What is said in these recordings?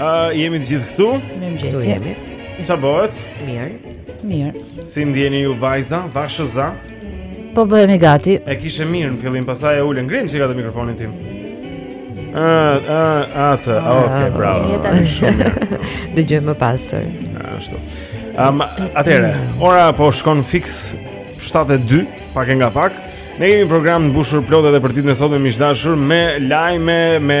Uh, jemi të gjithë këtu Mirëmëngjesi jemi Ça bëhet? Mirë Mirë Si jeni ju vajza, vashëza? Po bëhemi gati E kishe mirë në fillim, pastaj e ule Ngrima çikë atë mikrofonin tim A, a, a, të, a, ok, ah, bravo Një të shumë Dëgjoj më pastër Ashtu um, Atëherë, ora po shkon fiks 7.2, pak nga pak Ne kemi program të mbushur plot edhe për ditën e sotme miq të dashur Me lajme, me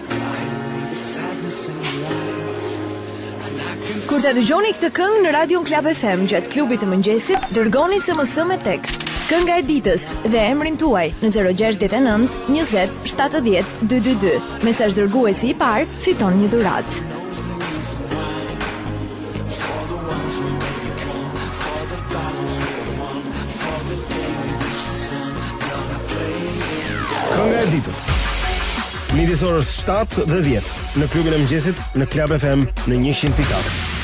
Kur ta dëgjoni këtë këngë në Radion Club FM gjatë klubit të mëngjesit, dërgoni SMS me tekst. Kënga e ditës dhe emrin tuaj në 069 20 70 222. Mesazh dërguesi i parë fiton një dhuratë. Kënga e ditës. Midis orës 7 dhe 10 në klubin e mëngjesit në Club FM në 100.4.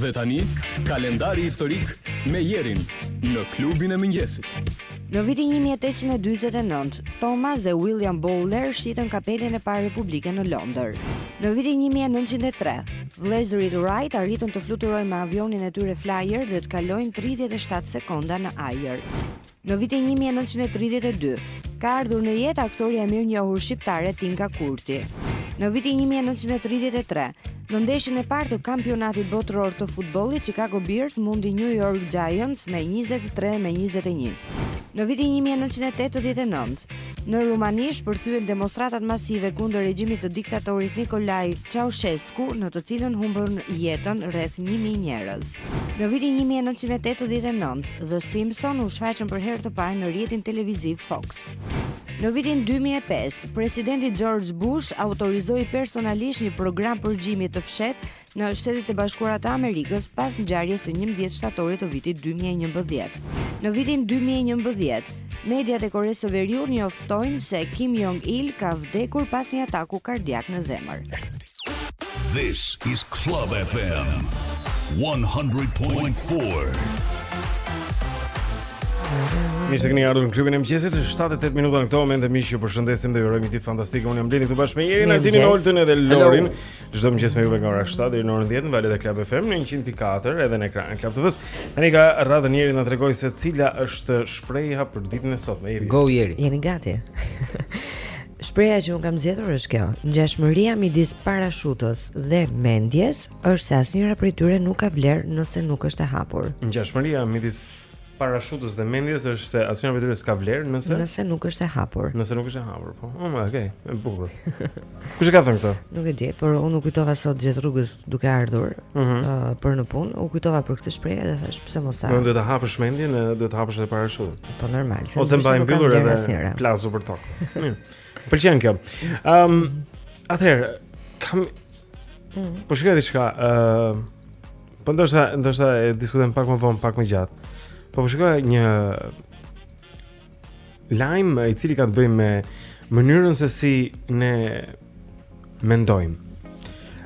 Dhe tani, kalendari historik me Jerin në klubin e mëngjesit. Në vitin 1849, Thomas dhe William Bowler shitën kapelën e parë republike në Londër. Në vitin 1903, Vëllezërit Wright arritën të fluturojnë me avionin e tyre Flyer dhe të kalojnë 37 sekonda në ajër. Në vitin 1932, ka ardhur në jetë aktorja e mirënjohur shqiptare Tinka Kurti. Në vitin 1933, në ndeshjen e parë të kampionatit botëror të futbollit, Chicago Bears mundi New York Giants me 23 me 21. Në vitin 1989, Në Rumani shpërthyen demonstratat masive kundër regjimit të diktatorit Nikolae Çaushesku, në të cilën humbën jetën rreth 1000 njerëz. Në vitin 1989, The Simpsons u shfaqën për herë të parë në rrjetin televiziv Fox. Në vitin 2005, presidenti George Bush autorizoi personalisht një program përgjimi të fshehtë në Shtetet e Bashkuara të Amerikës pas ngjarjes së 11 shtatorit të vitit 2011. Në vitin 2011, mediat e Koresë së Veriut njoftojnë se Kim Jong Il ka vdekur pas një ataku kardiak në zemër. This is Club FM 100.4. Mirë se keni ardhur në klubin e mëngjesit. Është 7:08 minuta në këto momente miq ju përshëndesim dhe ju urojmë ditë fantastike. Unë jam Blendi këtu bashkë me Jerin, Artinin, Oltën edhe Lorin. Çdo mëngjes me juve nga ora 7 deri në orën 10 në valët e Club FM në 100.4 edhe në ekranin e Club TV-s. Tani ka radhën Jeri të na tregojë se cila është shprehja për ditën e sotme. Jeri. Go Jeri. Jeni gati. Shprehja që unë kam zgjedhur është kjo. Ngjashmëria midis parashutës dhe mendjes është se asnjëra prej tyre nuk ka vlerë nëse nuk është e hapur. Ngjashmëria midis parashutës dhe mendjes është se asnjëra prej tyre s'ka vlerë nëse nëse nuk është e hapur. Nëse nuk është e hapur, po. Oh, okay, e bukur. Kush e ka thënë këtë? Nuk e di, por unë u kujtova sot gjatë rrugës duke ardhur ëh mm -hmm. uh, për në punë, u kujtova për këtë shprehje dhe thashë pse mos ta. Ama duhet të hapësh mendjen, duhet të hapësh edhe parashutën. Po normal, se ose mbaj mbyllur edhe plasu për tokë. Mirë. Pëlqen kjo. Ëm um, atëherë kam mm. po shikoja diçka ëh uh, Po ndoshta, ndoshta e diskutojmë pak më vonë, pak më gjatë. Po shikoja një lajm i cili ka të bëjë me mënyrën se si ne mendojmë.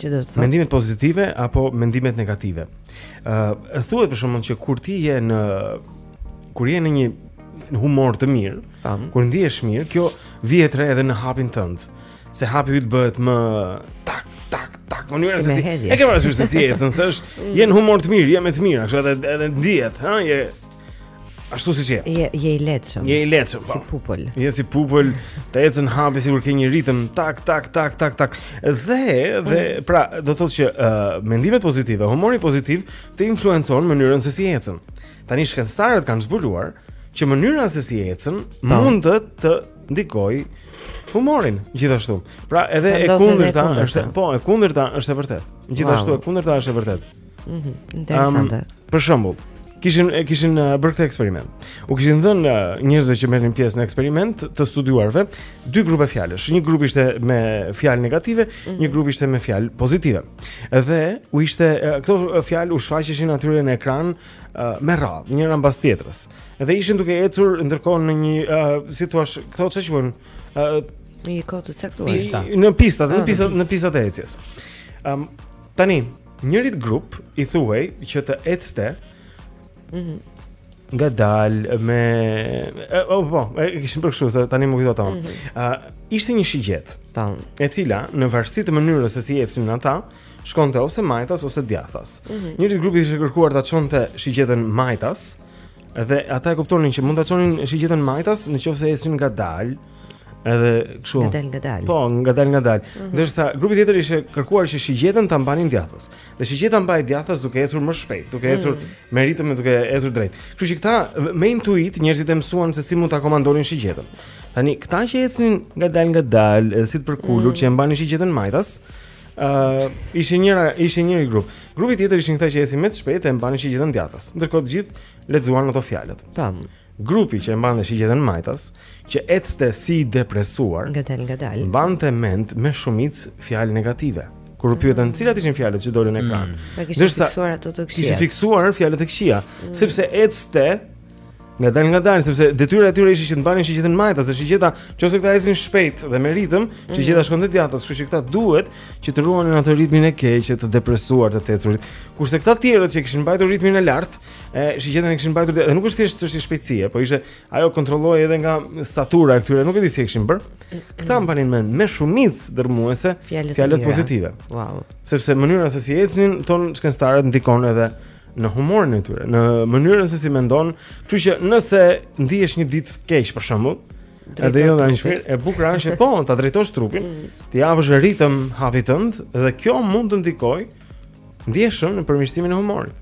Që do të thotë mendimet pozitive apo mendimet negative. Ë, uh, thuhet për shembull që kur ti je në kur je në një humor të mirë, Tamam. Kur ndihesh mirë, kjo vihet re edhe në hapin tënd. Se hapi yt bëhet më tak tak tak mënyra se si. E ke parasysh se si ecën, se kur mm. je në humor të mirë, je me të mirë, kështu edhe edhe ndihet, ha, je ashtu siç je. Je je i lehtë. Je i lehtë, po. Si pupël. Je si pupël, të ecën hapi sikur ke një ritëm tak tak tak tak tak. Dhe dhe mm. pra, do të thotë që uh, mendimet pozitive, humori pozitiv të influencon mënyrën se si ecën. Tani shkencëtarët kanë zbuluar që mënyra se si ecën po. mund të të ndikojë humorin gjithashtu. Pra edhe e kundërta është, po e kundërta është e vërtetë. Gjithashtu e kundërta është e vërtetë. Mhm, interesante. Për shembull, kishin e kishin uh, bërë këtë eksperiment. U kishin dhënë uh, njerëzve që merrnin pjesë në eksperiment të studiuarve dy grupe fjalësh. Një grup ishte me fjalë negative, mm -hmm. një grup ishte me fjalë pozitive. Dhe u ishte uh, këto fjalë u shfaqeshin atyre në ekran uh, me radhë, njëra mbas tjetrës. Dhe ishin duke ecur ndërkohë në një uh, si thua, këto çfarë quhen? Uh, në një kohë të caktuar. Pista. Në pista, në ah, pista, në pistat e ecjes. Ëm um, tani, njërit grup i thuhej që të ecte. Mhm. Mm ngadalë me jo po, e kishin bërë kështu se tani më kujtohet atë. Mhm. Ë uh, ishte një shigjetë, tamam, e cila në varësi të mënyrës se si ecnin ata, shkonte ose majtas ose djathas. Mm -hmm. Njërit grup i ishte kërkuar ta çonte shigjetën majtas, mm Edhe ata e kuptonin që mund ta çonin shigjetën majtas në qoftë se ecnin ngadalë. Edhe kështu. Ngadalë ngadalë. Po, ngadalë ngadalë. Mm -hmm. Ndërsa grupit tjetër i ishte kërkuar që shigjetën ta mbanin djathtas. Dhe shigjeta mbahej djathtas duke ecur më shpejt, duke mhm. ecur mm -hmm. me ritëm e duke ecur drejt. Kështu që këta me intuitë njerëzit e mësuan se si mund ta komandonin shigjetën. Tani këta që ecnin ngadalë ngadalë, si të përkulur mm -hmm. që e mbanin shigjetën majtas, Uh, ishin njëra, ishin një grup. Grupi tjetër ishin këta që ecnin më shpejt e mbanin shigjetën djathtas. Ndërkohë të gjithë lexuan ato fjalët. Tam. Grupi që e mbante shigjetën majtas, që ecte si i depresuar, ngadal ngadal. Mbante mend me shumicë fjalë negative. Kur u pyetën cilat ishin fjalët që dolën në ekran. Mm. Kishin fiksuar ato të këqija. Kishin fiksuar fjalët e këqija, mm. sepse ecte Ngadalë ngadalë, sepse detyra e tyre ishte që të mbanin shigjetën majtas, se shigjeta, qoftë se këta ecin shpejt dhe me ritëm, mhm. shigjeta mm -hmm. shkonte djathtas, kështu që këta duhet që të ruanin atë ritmin e keq, të depresuar të të ecurit. Kurse këta të tjerët që kishin mbajtur ritmin e lartë, e shigjetën e kishin mbajtur, dhe nuk është thjesht çështje shpejtësie, po ishte ajo kontrollohej edhe nga statura e këtyre, nuk e di si e kishin bërë. Këta mhm. mbanin mend me shumicë dërmuese fjalët pozitive. Wow. Sepse mënyra se si ecnin thonë shkencëtarët ndikon edhe në humorin e tyre, në mënyrën se si mendon, kështu që nëse ndihesh një ditë keq për shembull, edhe jo nga shpirti, e bukur është po, ta drejtosh trupin, mm. t'i japësh ritëm hapit tënd dhe kjo mund të ndikojë ndjeshëm në përmirësimin e humorit.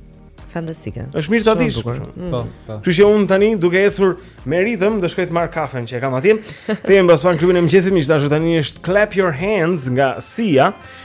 Fantastike. Është mirë ta dish. Po, mm. po. Kështu që unë tani duke ecur me ritëm do shkoj të marr kafen që e kam atje. Kthehemi pas pak në klubin e mëngjesit, miq të dashur tani është Clap Your Hands nga Sia.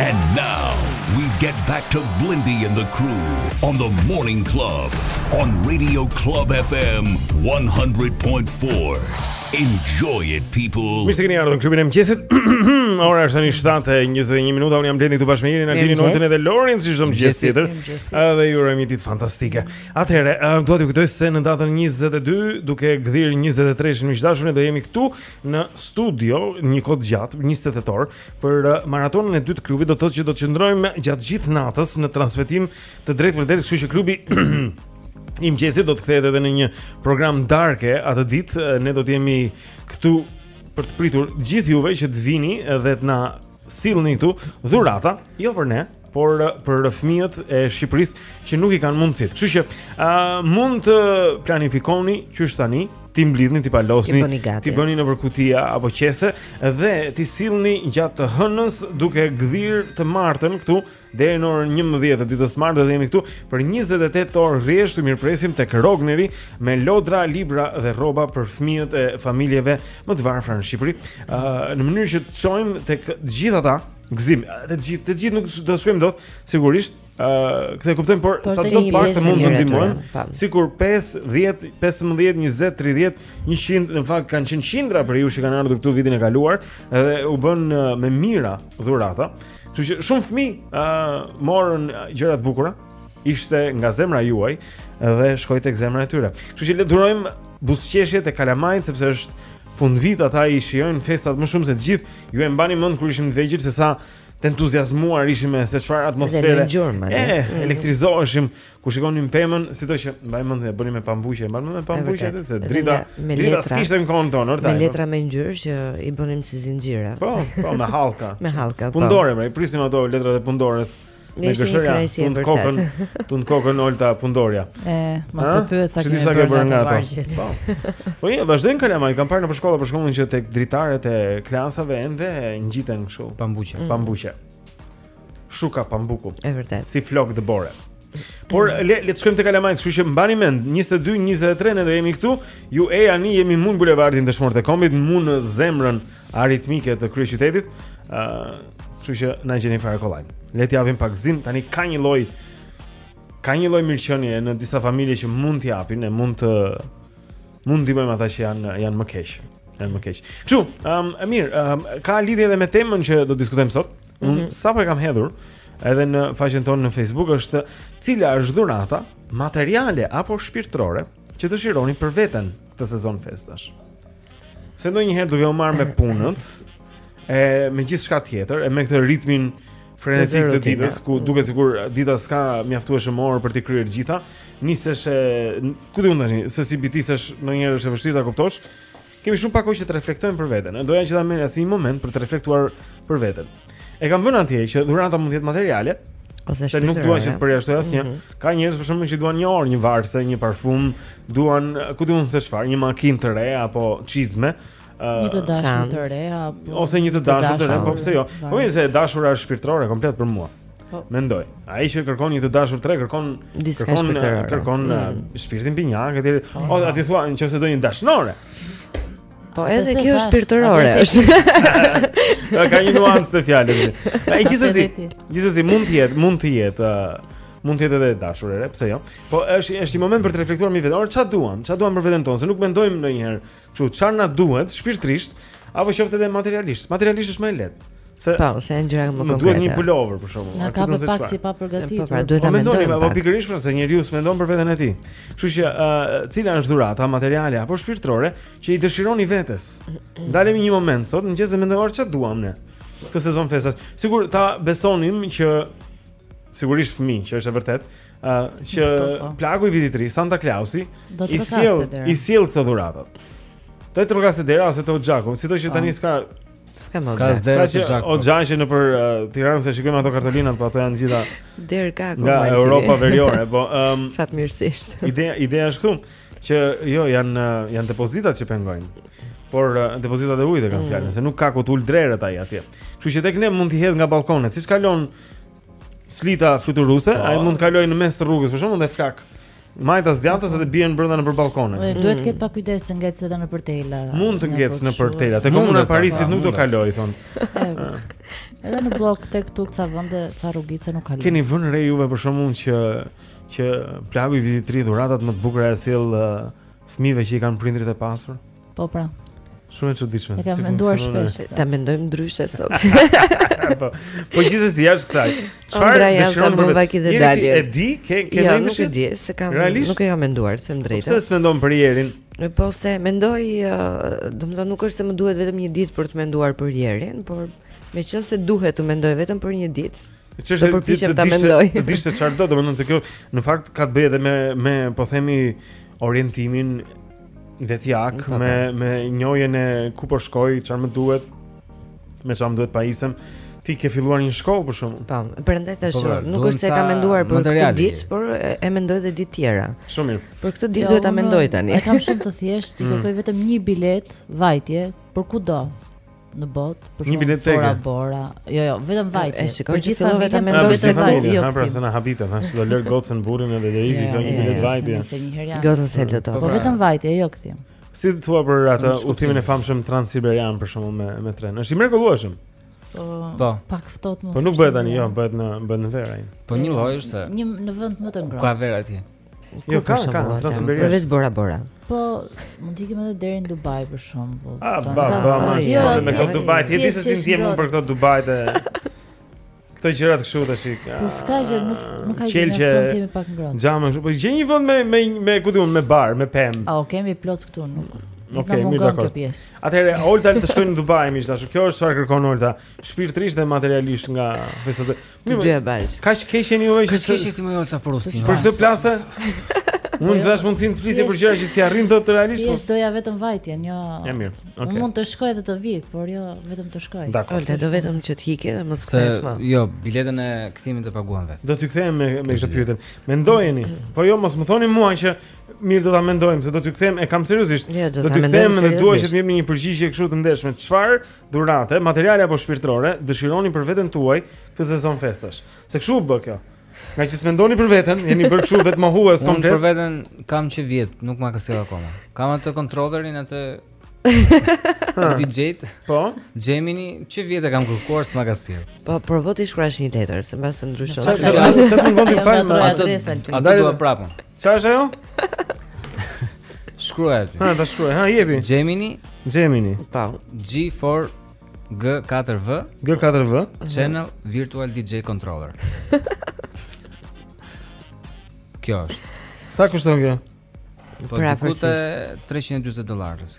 And now we get back to Blendi and the crew on the morning club on Radio Club FM 100.4. Enjoy it people. Mirë se keni ardhur në klubin e mëngjesit. Ora është tani 7:21 minuta. Unë jam Blendi këtu bashkë me Irin, Altinin, Oltën dhe Lorin, si çdo mëngjes tjetër. Edhe ju urojmë një ditë fantastike. Atëherë, uh, do t'ju kujtoj se në datën 22, duke gdhirë 23-shin miq të dashur, ne do jemi këtu në studio një kohë të gjatë, 28 orë, për uh, maratonën e dytë të klubit, do të thotë që do të qëndrojmë gjatë gjithë natës në transmetim të drejtpërdrejtë, kështu që klubi i mëngjesit do të kthehet edhe në një program darke atë ditë, ne do të jemi këtu për të pritur gjithë juve që të vini dhe të na sillni këtu dhurata, jo për ne, por për fëmijët e Shqipërisë që nuk i kanë mundësitë. Kështu që ë uh, mund të planifikoni qysh tani, t'i mblidhni, t'i palosni, t'i bëni nëpër kutia apo qese dhe t'i sillni gjatë të hënës duke gdhirë të martën këtu deri në orën 11 të ditës së martë do të jemi këtu për 28 orë rresht t'ju mirëpresim tek Rogneri me lodra, libra dhe rroba për fëmijët e familjeve më të varfra në Shqipëri, ë uh, në mënyrë që të çojmë tek të gjithë ata Gëzim, të gjithë, të gjithë nuk do të shkojmë dot, sigurisht. Ë, uh, këtë e kuptojmë, por po sado pak të mund të ndihmojmë. Sikur 5, 10, 15, 20, 30, 100, në fakt kanë qenë qindra prej jush që kanë ardhur këtu vitin e kaluar dhe u bënë uh, me mijëra dhurata. Kështu që shumë fëmijë ë uh, morën gjëra të bukura. Ishte nga zemra juaj dhe shkoi tek zemra e tyre. Kështu që le t'u dhurojmë buzëqeshje kalamajve sepse është fund vit ata i shijojnë festat më shumë se të gjithë. Ju e mbani mend kur ishim të vegjël se sa të entuziazmuar ishim me se çfarë atmosfere. E, mhm. elektrizoheshim kur shikonim pemën, sidomos që mbaj mend e bënim me pambuqe, mbaj mend me pambuqe atë se drita, drita s'kishte në kohën tonë, Ortaj. Me letra me ngjyrë që i bënim si zinxhira. Po, po me hallka. me hallka. Po. Punëdore, pra, i prisim ato letrat e punëdores. Nga ishte një krejt e vërtetë Tund kokën Olta punëdorja E, mos e pyet sa kemi bërë nga ato vargjet Po, po jo, vazhdojnë kalamajtë I kam parë në nëpër shkolla për shembull që tek dritaret e klasave ende i ngjitin kështu Pambuqe mm. Pambuqe Shuka pambuku E vërtetë Si flokë dëbore Por mm. le le të shkojmë te kalamajtë, kështu që mbani mend, 22 23 ne do jemi këtu. Ju ejani jemi mu në bulevardin Dëshmorët e Kombit, mu në zemrën aritmike të kryeqytetit. ë Kështu që na gjeni fare kollaj. Le të japim pak gëzim, tani ka një lloj ka një lloj mirëqenie në disa familje që mund t'i japin e mund të mund ndihmojmë ata që janë janë më keq. Janë më keq. Kështu, ëm e mirë, ëm ka lidhje edhe me temën që do diskutojmë sot. Unë mm -hmm. sapo e kam hedhur edhe në faqen tonë në Facebook është cila është dhurata materiale apo shpirtërore? që dëshironi për veten këtë sezon festash. Se ndonjëherë duke u marrë me punët e me gjithçka tjetër e me këtë ritmin frenetik të ditës ku duket sikur dita s'ka mjaftueshëm orë për t'i kryer gjitha, nisesh e ku di unë tani se si bitisesh ndonjëherë është e vështirë ta kuptosh. Kemi shumë pak kohë që të reflektojmë për veten. Doja që ta merrja si një moment për të reflektuar për veten. E kam vënë atje që dhurata mund të jetë materiale, sepse nuk dua që të përjashtoj asnjë. Mm -hmm. Ka njerëz për shembull që duan një orë, një varse, një parfum, duan ku di unë se çfarë, një makinë të re apo çizme. Uh, një të dashur të re apo ose një të dashur të re, po pse jo? Po mirë pse e dashura është shpirtërore komplet për mua. Po. Mendoj. Ai që kërkon një të dashur të re kërkon kërkon kërkon mm. shpirtin binjak etj. Po. O po ti thua nëse do një dashnore. Po edhe kjo është shpirtërore. Është ka një nuancë të fjalës. Ai gjithsesi, gjithsesi mund të jetë, mund të jetë uh, mund të jetë edhe e dashur e re, pse jo? Po është është një moment për të reflektuar mbi veten. Ore ç'a duam? Ç'a duam për veten tonë? Se nuk mendojmë ndonjëherë Kështu çfarë na duhet shpirtërisht apo qoftë edhe materialisht. Materialisht është më e lehtë. Se po, se janë gjëra më konkrete. Më duhet një pulover për shembull. Na kape pak si pa përgatitur. Po, pra, duhet ta mendoni, apo pikërisht pra se njeriu s'mendon për veten e tij. Kështu që, uh, cila është dhurata materiale apo shpirtërore që i dëshironi vetes? Ndalemi një moment sot, mëngjes e mendojmë çfarë duam ne këtë sezon festash. Sikur ta besonim që sigurisht fëmijë, që është e vërtetë, ë uh, që po, po. plaku i vitit të ri, Santa Clausi, i sjell i sjell këto dhurata. Të trokasë te dera ose te oxhaku, sido që tani po. s'ka s'ka më. S'ka dera se oxhaku. Oxhaku nëpër uh, Tiranë se shikojmë ato kartolinat, po ato janë gjitha der ka ku Nga Europa veriore, po ëm um, fatmirësisht. Ideja ideja është këtu që jo janë janë depozitat që pengojnë por uh, depozitat e ujit e kanë mm. fjalën se nuk ka ku të ulë drerët ai atje. Kështu që tek ne mund t'i hedhë nga ballkonet, siç kalon slita fluturuse, po. ai mund të kalojë në mes të rrugës, për shembull, dhe i flak. Majtas djathtas edhe bien brenda nëpër ballkone. Po, duhet të ketë pak kujdes se ngec edhe nëpër tela. Mund të ngecë nëpër tela. Te komuna e Parisit nuk do kalojë, thonë. Edhe në blok tek-tuk ca vende, ca rrugica nuk kalon. Keni vënë re juve për shembull që që plaku i vitit të ri dhuratat më të bukura ia sjell fëmijëve që i kanë prindërit e pasur? Po pra. Shumë e çuditshme. E kam menduar shpesh. Ta mendojmë ndryshe sot. Po, po gjithsesi jashtë kësaj. Çfarë dëshiron të bësh këtë dalje? E di, ke ke jo, nuk e di, se kam Realisht? nuk e kam menduar, them të drejtën. Pse s'mendon për Jorin? Po se mendoj, domethënë nuk është se më duhet vetëm një ditë për të menduar për Jorin, por meqenëse duhet të mendoj vetëm për një ditë, do të përpiqem ta mendoj. Të dish se çfarë do, domethënë se kjo në fakt ka të bëjë edhe me me po themi orientimin Vetjak me me njohjen e ku po shkoj, çfarë më duhet? Me çfarë më duhet të pajisem? ti ke filluar një shkollë për shembull. Tam, prandaj thashë po, pra, nuk është se kam menduar për këtë ditë, por e mendoj edhe ditë të tjera. Shumë mirë. Për këtë ditë jo, duhet ta mendoj tani. E kam shumë të thjeshtë, t'i mm. kërkoj vetëm një biletë vajtje për kudo. në botë, për shembull Bora Bora. Jo, jo, vetëm vajtje. Për gjithë fillove ta mendosh vetëm vajtje. Jo, pra, se na habite, thashë se do lërë gocën burrin edhe do ikë kjo, një biletë vajtje. Gocën s'e do ti. Po vetëm vajtje, jo kthim. Si thua për atë udhëtimin e famshëm transsiberian për shembull me me tren? Është i mrekullueshëm. Po, po. Pak ftohtë mos. Po nuk bëhet tani, jo, bëhet në bëhet në verë ai. Po një lloj është. Një në vend më të ngrohtë. Ka verë atje. Jo, ka, ka, ka, ka, vetë Bora Bora. Po, mund të ikim edhe deri në Dubai për shembull. A ba ba, ba ma jo, shkon me këto Dubai. Ti e di se si ndihem unë për këto Dubai të Këto gjëra kështu tash. Po s'ka gjë, nuk nuk ka gjë të kemi pak ngrohtë. Ama, po gjej një vend me me me ku di unë me bar, me pemë. A o kemi plot këtu nuk. Nuk okay, mirë dakord. Atëherë Olta të shkojë në Dubai më ishte dashur. Kjo është çfarë kërkon Olta, shpirtërisht dhe materialisht nga festat. Të dyja bashkë. Kaq keq jeni juve kaq keq ti moj Olta për ustin. Për këtë plasë. Unë të dhashë mundësinë të flisje për gjëra që s'i arrin dot realisht. Ti po. doja vetëm vajtjen, jo. Ja mirë. Okej. Unë mund të shkoj edhe të vij, por jo vetëm të shkoj. Dakord. Olta do vetëm që të ikë dhe mos kthehet më. Jo, biletën e kthimit e paguaj vetë. Do t'ju kthehem me me këtë pyetjen. Mendojeni, po jo mos më thoni mua që mirë do ta mendojmë se do t'ju kthehem e kam seriozisht. Jo, do t'ju kthehem dhe dua që të jepni një përgjigje kështu të ndershme. Çfarë dhurate, materiale apo shpirtërore dëshironi për veten tuaj këtë sezon festash. Se kshu u bë kjo. Ngaqë s'mendoni për veten, jeni bërë kshu vetëmohues komplet. Unë për veten kam që vjet, nuk ma ka sjellë akoma. Kam atë kontrolerin, atë DJ. Po. Gemini, që vjet e kam kërkuar s'ma ka sjellë. Po, provo t'i shkruash një letër, se mbase të ndryshon. Sa të mund të fal atë? Atë dua prapë. Çfarë është ajo? Shkruaj aty. Ha, ta shkruaj. Ha, jepi. Gemini. Gemini. Pa. G4 G4V. G4V. Channel Virtual DJ Controller. kjo është. Sa kushton kjo? Po pra, diku te 340 dollarësh.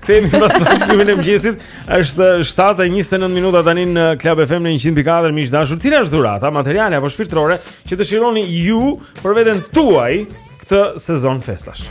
Kthehemi pas klubin e mëngjesit. Është 7:29 minuta tani në Club FM në 104 miq të dashur. Cila është dhurata materiale apo shpirtërore që dëshironi ju për veten tuaj këtë sezon festash?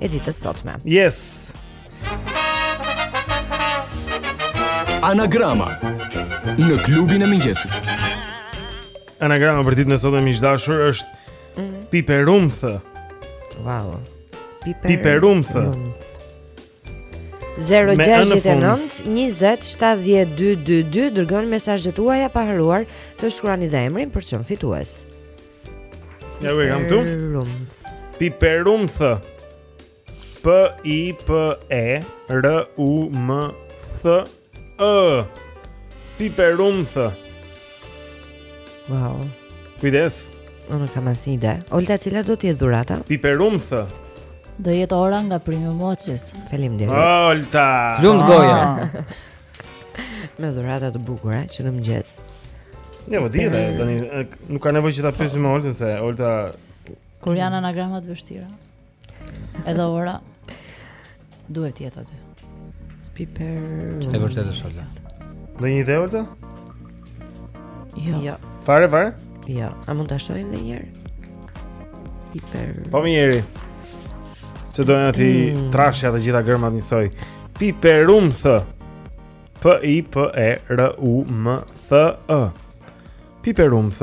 e ditës sotme. Yes. Anagrama në klubin e mëngjesit. Anagrama për ditën e sotme miq të dashur është mm. piperumth. Wow. Piperumth. 069 20 7222 dërgoni mesazhet tuaja pa harruar të shkruani dhe emrin për të qenë fitues. Ja ku e kam këtu. Piperumth. Piperumth. P I P E R U M TH. Piperumth. Wow. Kujdes. Unë s'kam asnjë ide. Olta, cila do të jetë dhurata? Piperumth. Do jetë ora nga Premium Watches. Faleminderit. Olta. Të lumtë goja. Ah. Me dhurata të bukura që në mëngjes. Ja, po dihet, tani nuk ka nevojë që ta pyesim më Oltën se Olta kur janë anagrama të vështira. Edhe ora duhet të jetë aty. Piper. E vërtetë është Olta. Do një ide Olta? Jo. Jo. Fare fare? Jo. A mund ta shohim edhe një herë? Piper. Po mirë. Se do të mm. trashë ato gjitha gërmat njësoj. Piperumth. P I P E R U M TH. Piperumth.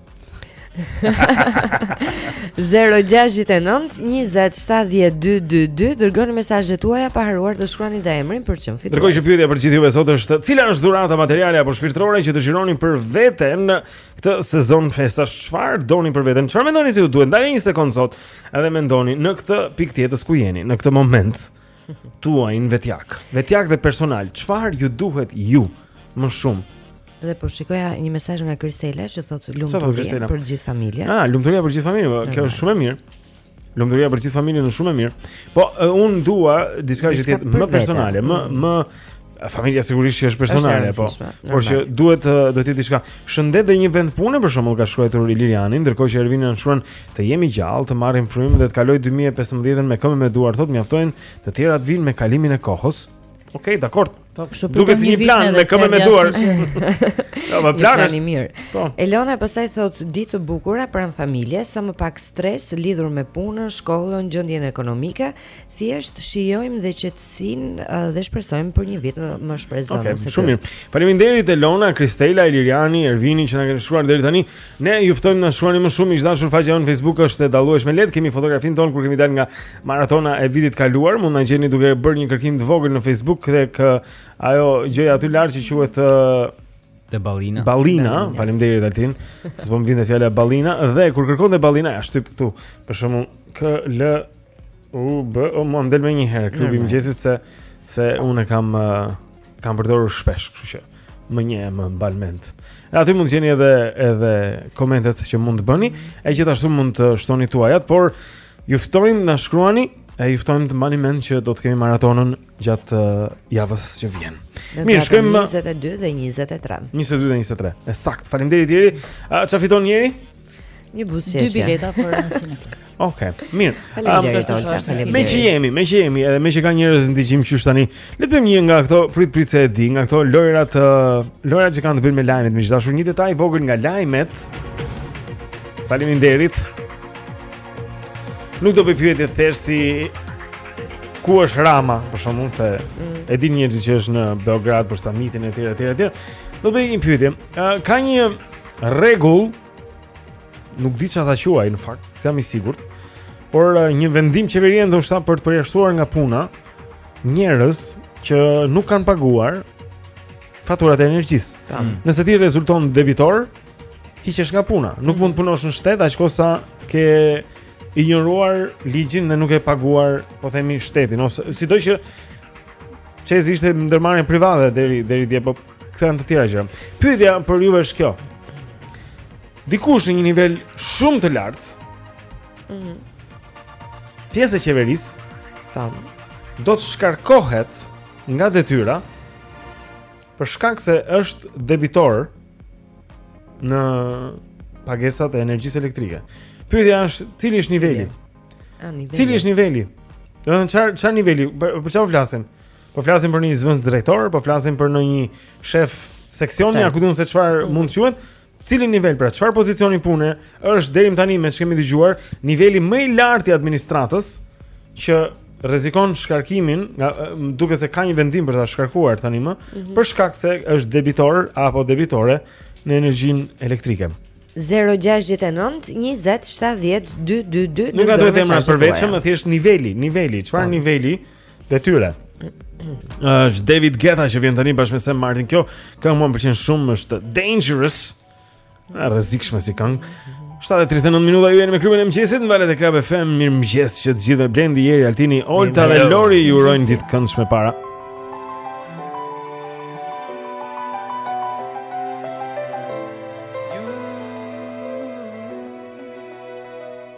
069 20 7222 Dërgoni mesazhet tuaja pa harruar të shkruani dhe emrin për të qenë fitues Ndërkohë që pyetja për të gjithë juve sot është Cila është dhurata materiale apo shpirtërore që dëshironi për veten Këtë sezon festash çfarë doni për veten Çfarë mendoni se ju duhet? Ndaleni një sekondë sot Edhe mendoni në këtë pikë të jetës ku jeni Në këtë moment tuajin vetjak. Vetjak dhe personal, çfarë ju duhet ju më shumë? Dhe po shikoja një mesazh nga Kristela që thotë lumturia për gjithë familjen. Ah, lumturia për gjithë familjen, po, kjo është shumë e mirë. Lumturia për gjithë familjen është shumë e mirë. Po un dua diçka që të jetë më personale, më më Familja sigurisht që është personale, po. Por që duhet të do të diçka. Shëndet dhe një vend pune për shembull ka shkruar Iliriani, ndërkohë që Ervina shkruan të jemi gjallë, të marrim frymë dhe të kalojmë 2015-ën me këmbë me duar, thotë mjaftojnë, të tjerat vijnë me kalimin e kohës. Okej, okay, dakord. Po kështu po duket një plan me këmbë me duar. Ja, po plan është i mirë. Po. Elona pastaj thotë ditë të bukura pranë familjes, sa më pak stres lidhur me punën, shkollën, gjendjen ekonomike, thjesht shijojmë dhe qet sin dhe shpresojmë për një vit më shpresdhënës. Okej, okay, shumë mirë. Faleminderit Elona, Kristela, Iliriani, Ervini që na kanë shkruar deri tani. Ne ju ftojmë na shkruani më shumë, siç dihet faqja jonë Facebook është e dallueshme lehtë, kemi fotografinë tonë kur kemi dalë nga maratona e vitit të kaluar, mund na gjeni duke bërë një kërkim të vogël në Facebook tek ajo gjëja aty lart që quhet te ballina. Ballina, faleminderit Altin. S'po më vjen fjala ballina dhe kur kërkon te ballina, ja shtyp këtu. Për shembull, K L U B, o më del menjëherë klubi i mëngjesit se se unë kam uh, kam përdorur shpesh, kështu që më një më mban mend. E aty mund të gjeni edhe edhe komentet që mund të bëni, e gjithashtu mund të shtoni tuajat, por ju ftojmë na shkruani, e ju ftojmë të mbani mend që do të kemi maratonën gjatë uh, javës që vjen. Mirë, shkojmë 22 dhe 23. 22 dhe 23. E saktë. Faleminderit Jeri. Çfarë fiton Jeri? Një buzëqeshje. Dy bileta për Cineplex. Okej, okay, mirë. Faleminderit um, Olta. Meqë jemi, meqë jemi, edhe meqë ka njerëz ndjekin qysh tani. Le të bëjmë një nga këto prit prit se e di, nga këto lojrat, uh, lojrat që kanë të bëjnë me lajmet, më dashur një detaj i vogël nga lajmet. Faleminderit. Nuk do bëj pyetje të thjeshta si ku është Rama, për shkak se mm. e dinë njerëzit që është në Beograd për samitin e tjera e tjera e tjera. Do të bëj një pyetje. Uh, ka një rregull nuk di çfarë ta quaj në fakt, s'jam i sigurt, por eh, një vendim qeverie ndoshta për të përjashtuar nga puna njerëz që nuk kanë paguar faturat e energjisë. Mm. Nëse ti rezulton debitor, hiqesh nga puna. Nuk mund të punosh në shtet aq kohë sa ke injoruar ligjin dhe nuk ke paguar, po themi shtetin ose sidoqë CEZ-i ishte ndërmarrje private deri deri dje po Këto janë të tjera gjëra. Pyetja për ju është kjo. Dikush në një nivel shumë të lartë. Mhm. Mm pjesë e qeverisë do të shkarkohet nga detyra për shkak se është debitor në pagesat e energjisë elektrike. Pyetja është, cili është niveli? Cili është niveli? Domethënë çfarë çfarë niveli? Për çfarë flasim? Po flasim për një zëvendës drejtor, po flasim për ndonjë shef seksioni, apo di unë se çfarë mund të quhet. Cili nivel pra, çfarë pozicioni pune është deri më tani me ç'kemi dëgjuar, niveli më i lartë i administratës që rrezikon shkarkimin, nga duket se ka një vendim për ta shkarkuar tanimë, mm -hmm. për shkak se është debitor apo debitore në energjinë elektrike. 069 20 70 222 Nuk na duhen emra përveçëm, më thjesht niveli, niveli, çfarë po. niveli Detyre. Është David Guetta që vjen tani bashkë me Sam Martin. Kjo këngë më pëlqen shumë, është Dangerous. Është rrezikshme si këngë. 7:39 minuta ju jeni me klubin e mëngjesit në valët e Club FM. Mirëmëngjes që të gjithëve Blendi, Eri, Altini, Olta dhe Lori ju urojnë ditë të këndshme para.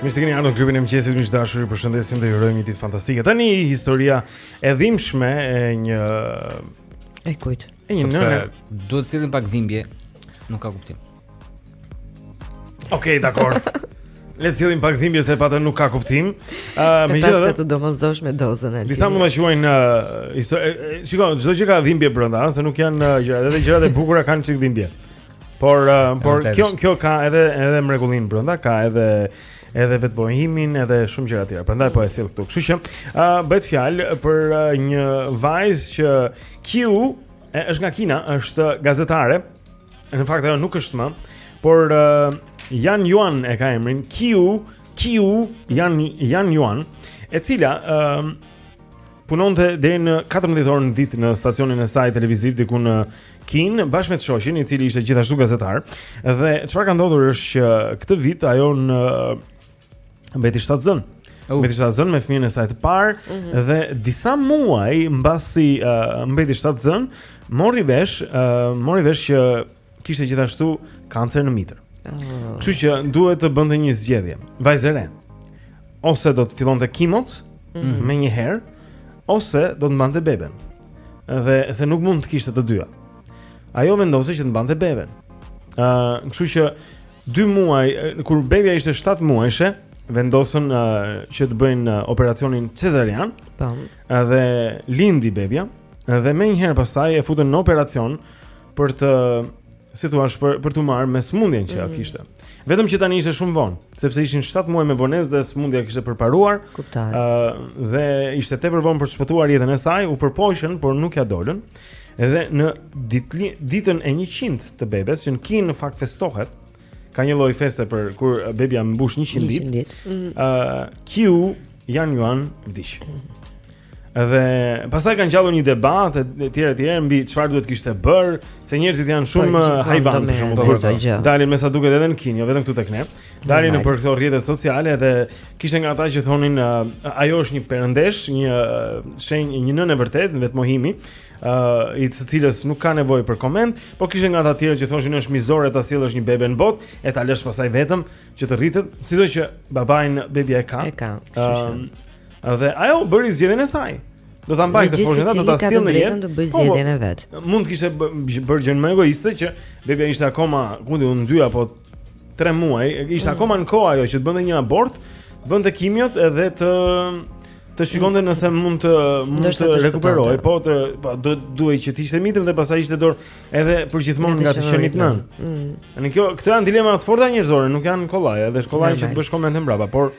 Mirë se keni ardhur në klubin e mëngjesit, miq të dashur, ju përshëndesim dhe ju urojmë një ditë fantastike. Tani historia e dhimbshme e një e kujt? E një nëne. Duhet të sjellim pak dhimbje. Nuk ka kuptim. Okej, okay, dakord. Le të sjellim pak dhimbje se pa të nuk ka kuptim. Ë, uh, megjithatë, ka të domosdoshme dozën e. Disa mund ta quajnë uh, shiko, çdo gjë ka dhimbje brenda, se nuk janë uh, gjëra, edhe gjërat e bukura kanë çik dhimbje. Por uh, por kjo kjo ka edhe edhe mrekullin brenda, ka edhe edhe vetëmohimin edhe shumë gjëra tjera. Prandaj po e sjell këtu. Kështu që ë uh, bëhet fjalë për uh, një vajzë që Kiu është nga Kina, është gazetare. Në fakt ajo nuk është më, por uh, Jan Yuan e ka emrin Qiu Qiu Jan Jan Yuan, e cila ë uh, punonte deri në 14 orë në ditë në stacionin e saj televiziv diku në Kinë bashkë me të shoqin i cili ishte gjithashtu gazetar dhe çfarë ka ndodhur është që këtë vit ajo në mbeti shtatzën. Uh. Mbeti shtatzën me fëmijën e saj të parë mm -hmm. dhe disa muaj mbasi uh, mbeti shtatzën, mori vesh, uh, mori vesh që kishte gjithashtu kancer në mitër. Oh. Kështu që duhet të bënte një zgjedhje. Vajzë e re. Ose do të fillonte kimot mm -hmm. menjëherë, ose do të mbante beben. Dhe se nuk mund të kishte të dyja. Ajo vendosi që të mbante beben. Ëh, uh, kështu që 2 muaj kur bebia ishte 7 muajshe, vendosën uh, që të bëjnë uh, operacionin cezarian. Po. Dhe lindi bebia dhe menjëherë pastaj e futën në operacion për të si thua për për t'u marrë me sëmundjen që mm -hmm. kishte. Vetëm që tani ishte shumë vonë, sepse ishin 7 muaj me vonesë dhe sëmundja kishte përparuar. Kuptoj. Ëh uh, dhe ishte tepër vonë për të shpëtuar jetën e saj, u përpoqën, por nuk ia dolën. Edhe në ditli, ditën e 100 të bebes, që në Kinë në fakt festohet, ka një lloj feste për kur bebja mbush 100 ditë. 100 ditë. Ëh, mm. uh, Kiu Yan Yuan vdiq. Dhe pastaj ka ngjallur një debat etj etj mbi çfarë duhet kishte bërë, se njerëzit janë po, shumë hajvan për shkak të dalin me sa duket edhe në Kinë, jo vetëm këtu tek ne. Ëh, Dalin nëpër këto rrjete sociale dhe kishte nga ata që thonin uh, ajo është një perëndeshë, një uh, shenjë, një nënë e vërtetë vetëmohimi, ë uh, i të cilës nuk ka nevojë për koment, por kishte nga ata të tjerë që thoshin është mizore ta sjellësh një bebe në botë e ta lësh pastaj vetëm që të rritet, sidoqë babain bebia e ka. E ka. Ëm uh, dhe ajo bëri zgjedhjen e saj. Do ta mbajë të fortë, do ta sjellë në jetë. Do të bëjë po, po, zgjedhjen e vet. Mund të kishte bërë gjënë më egoiste që bebia ishte akoma, ku di unë, dy apo 3 muaj, ishte mm. akoma në kohë ajo që të bënte një abort, bënte kimiot edhe të të shikonte mm. nëse mund të mund të rekuperohej, po të po do duhej që të hiqte mitrën dhe pastaj hiqte dorë edhe përgjithmonë nga të qenit nënë. Mm. Në kjo këto janë dilema të forta njerëzore, nuk janë kollaj, edhe është kollaj që të bësh komente mbrapa, por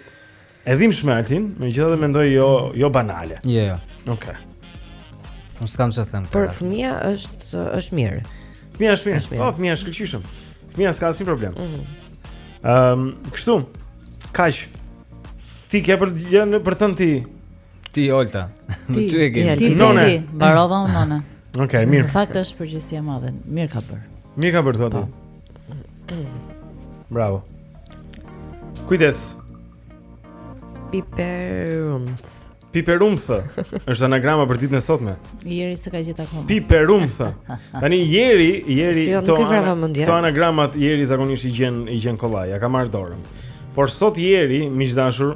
E dhimbshme Altin, megjithatë mendoj jo jo banale. Jo, jo. Okej. Okay. Unë s'kam çfarë them. Po fëmija është është mirë. Fëmija është mirë. Po fëmija është shkëlqyshëm. Fëmija s'ka asnjë problem. Mhm. Ëm, mm -hmm. um, kështu. Kaq? Ti ke për gjë për thënë ti? Ti Olta. Ti, ty e ke. Ti Nona. Mbarova unë Nona. Okej, okay, mirë. Në fakt është përgjegjësi e madhe. Mirë ka bërë. Mirë ka bërë thotë. Po. Bravo. Kujdes. Piperumth. Piperumth. Është anagrama për ditën e sotme. Jeri s'e ka gjetur akoma. Piperumth. Tani Jeri, Jeri si, to. Këto anagramat Jeri zakonisht i gjen i gjen kollaj, ia ka marrë dorën. Por sot Jeri, miq të dashur,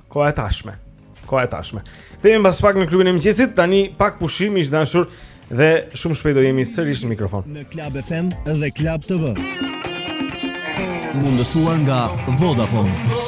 Koha e tashme. Koha e tashme. Kthehemi pas pak në klubin e mëngjesit, tani pak pushim miq dashur dhe shumë shpejt do jemi sërish në mikrofon. Në Club FM dhe Club TV. Mundësuar nga Vodafone.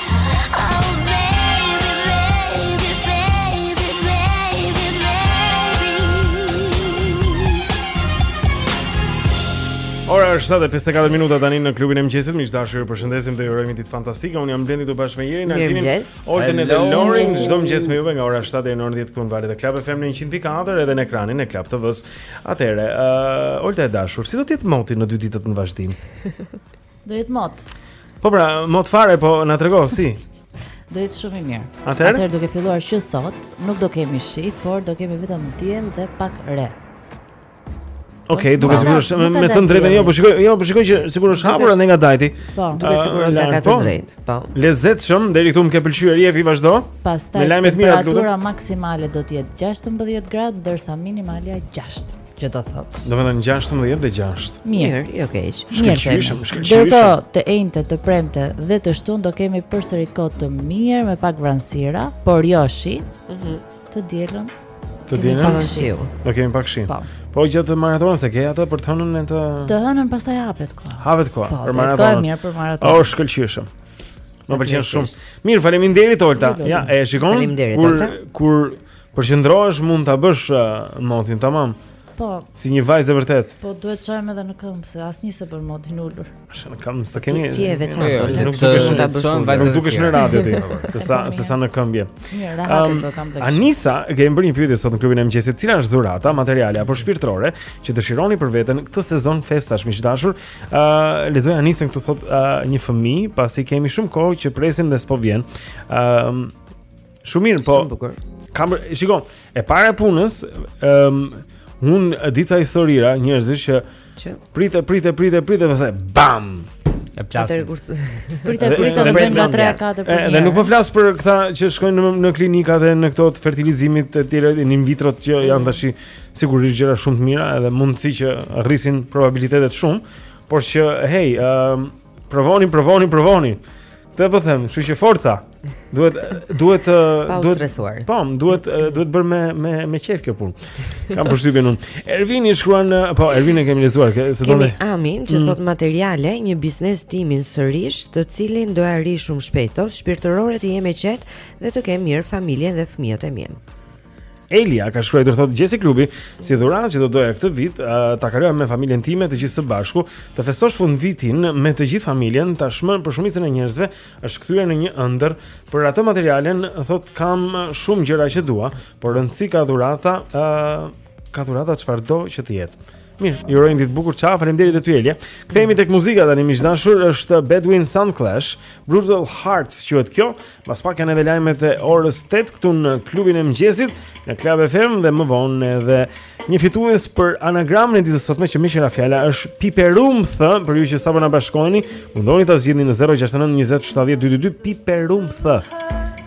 Ora është 7:54 minuta tani në klubin e mëngjesit. Miq dashur, ju përshëndesim dhe ju urojmë ditë fantastike. Unë jam Blendi këtu bashkë me Jerin, Altinin, Olden dhe Lorin. Çdo mëngjes me juve nga ora 7 deri në orën 10 këtu në valët e Club FM në 104 edhe në ekranin e Club TV-s. Atëherë, uh, Olta e dashur, si do të jetë moti në dy ditët në vazhdim? Do jetë mot. Po pra, mot çfarë po na trego si. Do jetë shumë i mirë. Atëherë Atëher duke filluar që sot, nuk do kemi shi, por do kemi vetëm diell dhe pak re. Okej, okay, duke po, sigurisht me, me të drejtën jo, po shikoj, jo, po shikoj që sikur është hapur edhe nga Dajti. Po, duke ah, sigurisht nga ka të po. drejtë. Po. Lezetshëm, deri këtu më ka pëlqyer jepi vazhdo. Pastaj temperatura maksimale do të jetë 16 gradë, ndërsa minimalja 6. Që do thot. Domethënë 16 dhe 6. Mirë, jo keq. Mirë, shkëlqyshëm, shkëlqyshëm. Të enjte, të premte dhe të shtunë do kemi përsëri kohë të mirë me pak vranësira, por jo shi. Mhm. Të dielën. Të dielën pak shi. Do kemi pak shi. Po. Po gjatë maratonës e ke atë për të hënën e të Të hënën pastaj hapet koha. Hapet koha po, për maratonën. Po, do mirë për maratonën. Oh, shkëlqyshëm. Më pëlqen shumë. Mirë, faleminderit Olta. Ja, e shikon? Kur kur Përqendrohesh mund ta bësh uh, motin tamam. Po. Si një vajzë e vërtetë. Po duhet të çojmë edhe në këmbë se asnjë s'e bën motin ulur. Është në këmbë, s'të keni. Ti je e veçantë, jo, jo, nuk dukesh ta bësh. Nuk dukesh në radio ti. Se sa se sa në këmbë je. Mirë, rahat do kam vesh. Anisa, kemi bërë një pyetje sot në klubin e mëngjesit, cila është dhurata materiale apo shpirtërore që dëshironi për veten këtë sezon festash miq dashur? Ë, lexoj Anisën këtu thotë një fëmijë, pasi kemi shumë kohë që presim dhe s'po vjen. Ë, Shumë mirë, po. Shumë bukur. Shiko, e para e punës, ëm um, un di ca historira njerëzish që që prite prite prite prite pastaj bam e plasin. Prite prite të bëjnë nga 3 4 për. Dhe nuk po flas për këta që shkojnë në, në klinika dhe në këto të fertilizimit të tjerë në in vitro që mm. janë tash sigurisht gjëra shumë të mira edhe mundësi që rrisin probabilitetet shumë, por që hey, ëm um, provoni, provoni, provoni. Të po them, kështu që forca. Duhet duhet duhet stresuar. Po, duhet duhet bër me me me qejf kjo punë. Kam përshtypjen unë. Ervini shkruan, po Ervini e kemi lexuar, se do të. Kemi Amin që mm. thot materiale, një biznes timin sërish, të cilin do e arrij shumë shpejt, shpirtërore të jem e qetë dhe të kem mirë familjen dhe fëmijët e mi. Elia ka shkruar thotë Gjesi klubi, si dhuratë që do doja këtë vit, uh, ta kaloja me familjen time të gjithë së bashku, të festosh fundvitin me të gjithë familjen, tashmë për shumicën e njerëzve është kthyer në një ëndërr. Për atë materialen thotë kam shumë gjëra që dua, por rëndësi ka dhurata, uh, ka dhurata çfarëdo që të jetë. Mirë, ju urojmë ditë bukur. Ciao, faleminderit edhe ty Elia. Kthehemi tek muzika tani miq dashur, është Bedouin Soundclash, Brutal Hearts quhet kjo. Mbas pak janë edhe lajmet e orës 8 këtu në klubin e mëngjesit, në Club FM dhe më vonë edhe një fitues për anagramën e ditës sotme që me germa fjala është Piperumth, për ju që sapo na bashkoheni, mundoni ta zgjidhni në 069 20 70 222 Piperumth.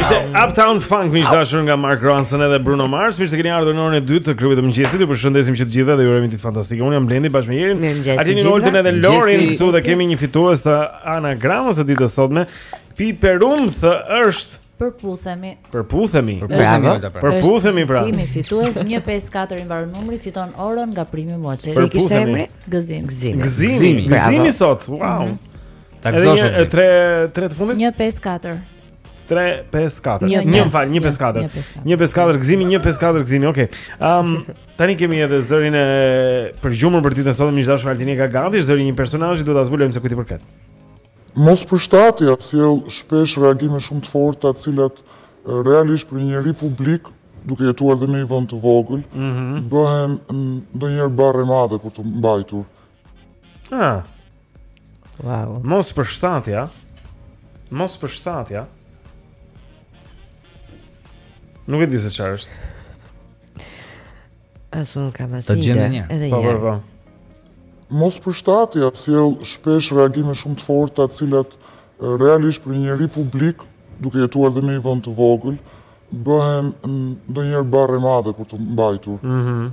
Ishte Uptown Funk miq dashur nga Mark Ronson edhe Bruno Mars. Mirë se keni ardhur në orën e dytë të klubit të mëngjesit. Ju përshëndesim që të gjithëve dhe ju urojmë ditë fantastike. Unë jam Blendi bashkë me Jerin, Altinin edhe Lorin këtu dhe kemi një fitues të anagramës së ditës sotme. Piperumth është Përputhemi. Përputhemi. Bravo. Përputhemi pra. Kemi fitues 154 i mbaron numri, fiton orën nga primi Moçi. E kishte emrin Gëzim. Gëzim. Gëzim. Gëzim sot. Wow. Mhm. Ta gëzosh. 3 3 të fundit. 154. 354. Një, më fal, 154. 154, Gëzimi, 154, Gëzimi. Okej. Ehm, tani kemi edhe zërin e përgjuar për ditën e sotme, miq dashur Altini e ka gati, zëri i një personazhi duhet ta zbulojmë se kujt i përket. Mospërshtatja sjell shpesh reagime shumë të forta, të cilat realisht për njeri publik duke jetuar dhe në një vend të vogël, mm -hmm. bëhen ndonjëherë barrë e madhe për t'u mbajtur Ah. Wow. Mospërshtatja. Mospërshtatja. Nuk e di se çfarë është. As unë nuk kam asnjë. Ta dëgjojmë një herë. Po, po, po. Mospërshtatja sjell shpesh reagime shumë të forta, të cilat realisht për njeri publik, duke jetuar dhe në një vend të vogël, bëhen ndonjëherë barrë e madhe për t'u mbajtur. Mhm. Mm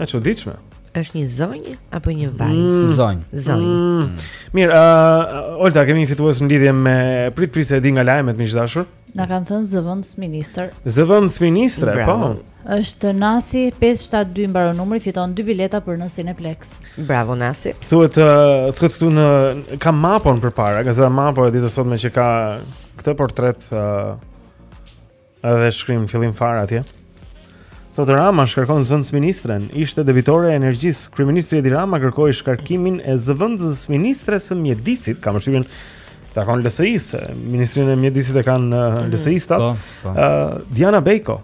E çuditshme. Është një zonjë apo një vajzë? Mm. Zonjë. Zonjë. Mm. mm. Mirë, uh, Olta, kemi një fitues në lidhje me pyetjen e ditës nga lajmet miq të dashur. Na kanë thënë zëvendësministër. Zëvendësministre, po. Është Nasi 572 i mbaron numri, fiton dy bileta për në Cineplexx. Bravo Nasi. Thuhet uh, thuhet këtu në kam Mapon përpara, gazeta Mapo e ditës sotme që ka këtë portret uh, Edhe shkrim në fillim fare atje. Sot Rama shkarkon zëvendësministren, ishte debitore e energjisë. Kryeministri Edi Rama kërkoi shkarkimin e zëvendësministres së mjedisit, kam përshtypjen i takon LSI-së, ministrinë e mjedisit e kanë uh, mhm. LSI-istat. Po, po. Ë uh, Diana Bejko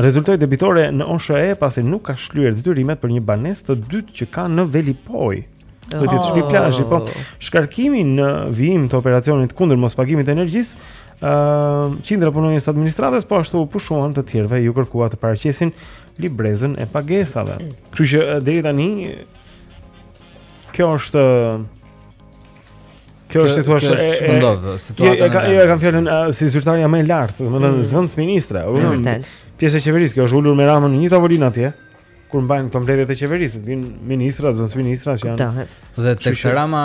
rezultoi debitore në OSHEE pasi nuk ka shlyer detyrimet për një banesë të dytë që ka në Velipojë. Po te shpi plazhi, po. Oh. Shkarkimi në vijim të operacionit kundër mospagimit të energjisë, ë uh, qindra punonjës të administratës po ashtu pushuan të tjerëve iu kërkua të paraqesin librezën e pagesave. Kështu që deri tani kjo është Kjo është thua se e ndodh situata. Jo, jo, e kam fjalën si zyrtarja më e lartë, domethënë mm. zëvendësministre, domethënë pjesë e qeverisë që është ulur me Ramën në një tavolinë atje. kur mbajnë këto mbledhje të qeverisë, vijnë ministrat, zëvendësministrat që janë. Dhe tek Rama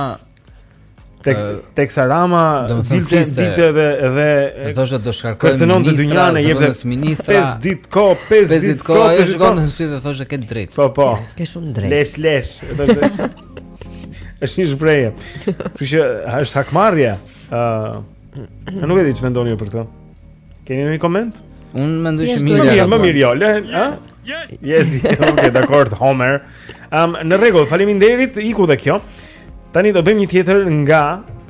tek teksa Rama dilte dilte edhe edhe thoshte do shkarkojmë kërcënon të dynjanë jepte ministra 5 ditë kohë 5 ditë kohë e shikonte në sy dhe thoshte ke drejt po po ke shumë drejt lesh lesh është një shprehje kështu që është hakmarrje ë uh, nuk e di ç'mendoni ju për këtë Keni një koment? Unë mendoj se mirë. Më mirë, më mirë jo, le, ha? Yes. Ok, dakord, Homer. Ehm, në rregull, faleminderit, iku dhe kjo. Tani do bëjmë një tjetër nga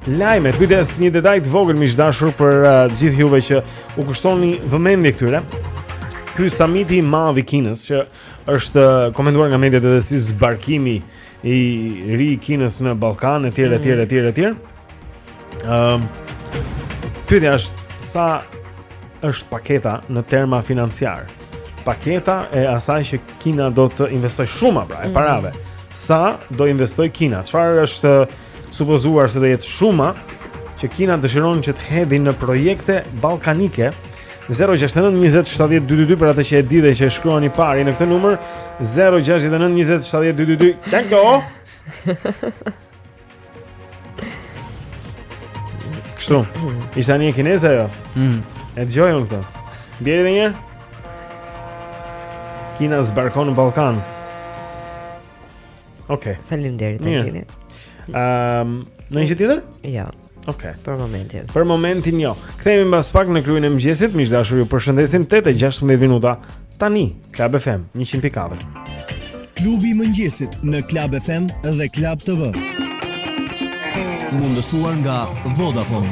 lajmet. Kujdes, një detaj të vogël miq të dashur për uh, të gjithë juve që u kushtoni vëmendje këtyre. Ky samiti i madh i Kinës që është uh, komentuar nga mediat edhe si zbarkimi i ri i Kinës në Ballkan etj etj etj etj. Ëm Pyetja është sa është paketa në terma financiarë. Paketa e asaj që Kina do të investojë shuma pra e mhm. parave. Mm -hmm. Sa do investojë Kina? Çfarë është supozuar se do jetë shuma që Kina dëshiron që të hedhë në projekte ballkanike? 069 20 70 222 për atë që e di dhe që e shkruan i pari në këtë numër 069 20 70 222 Thank you Kështu. Ishte anije kineze ajo. Mhm. E dëgjove këtë. Bjeri dhe një? Kina zbarkon në Ballkan. Okej. Okay. Faleminderit Altin. Ehm, um, ndonjë tjetër? Jo. Okej. Okay. Për momentin. Për momentin jo. Kthehemi mbas pak në klubin e mëngjesit, miq të dashur, ju përshëndesim 8:16 minuta tani, Club FM 104. Klubi i mëngjesit në Club FM dhe Club TV. Mundësuar nga Vodafone.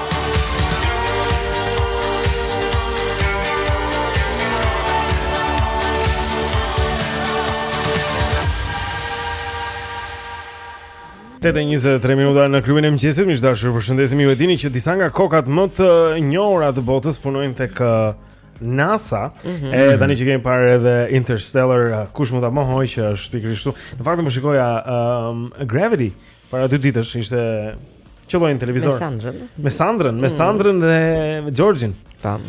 8:23 minuta në klubin e mëngjesit, miq të dashur, ju përshëndesim. Ju e dini që disa nga kokat më të njohura të botës punojnë tek uh, NASA. Mm -hmm. E tani që kemi parë edhe Interstellar, uh, kush mund ta mohojë që është pikërisht kështu. Në fakt po shikoja um, Gravity. Mm Para dy ditësh ishte qëlloi në televizor. Me Sandrën. Me Sandrën, me mm. Sandrën mm. dhe me Gjorgjin. Tam.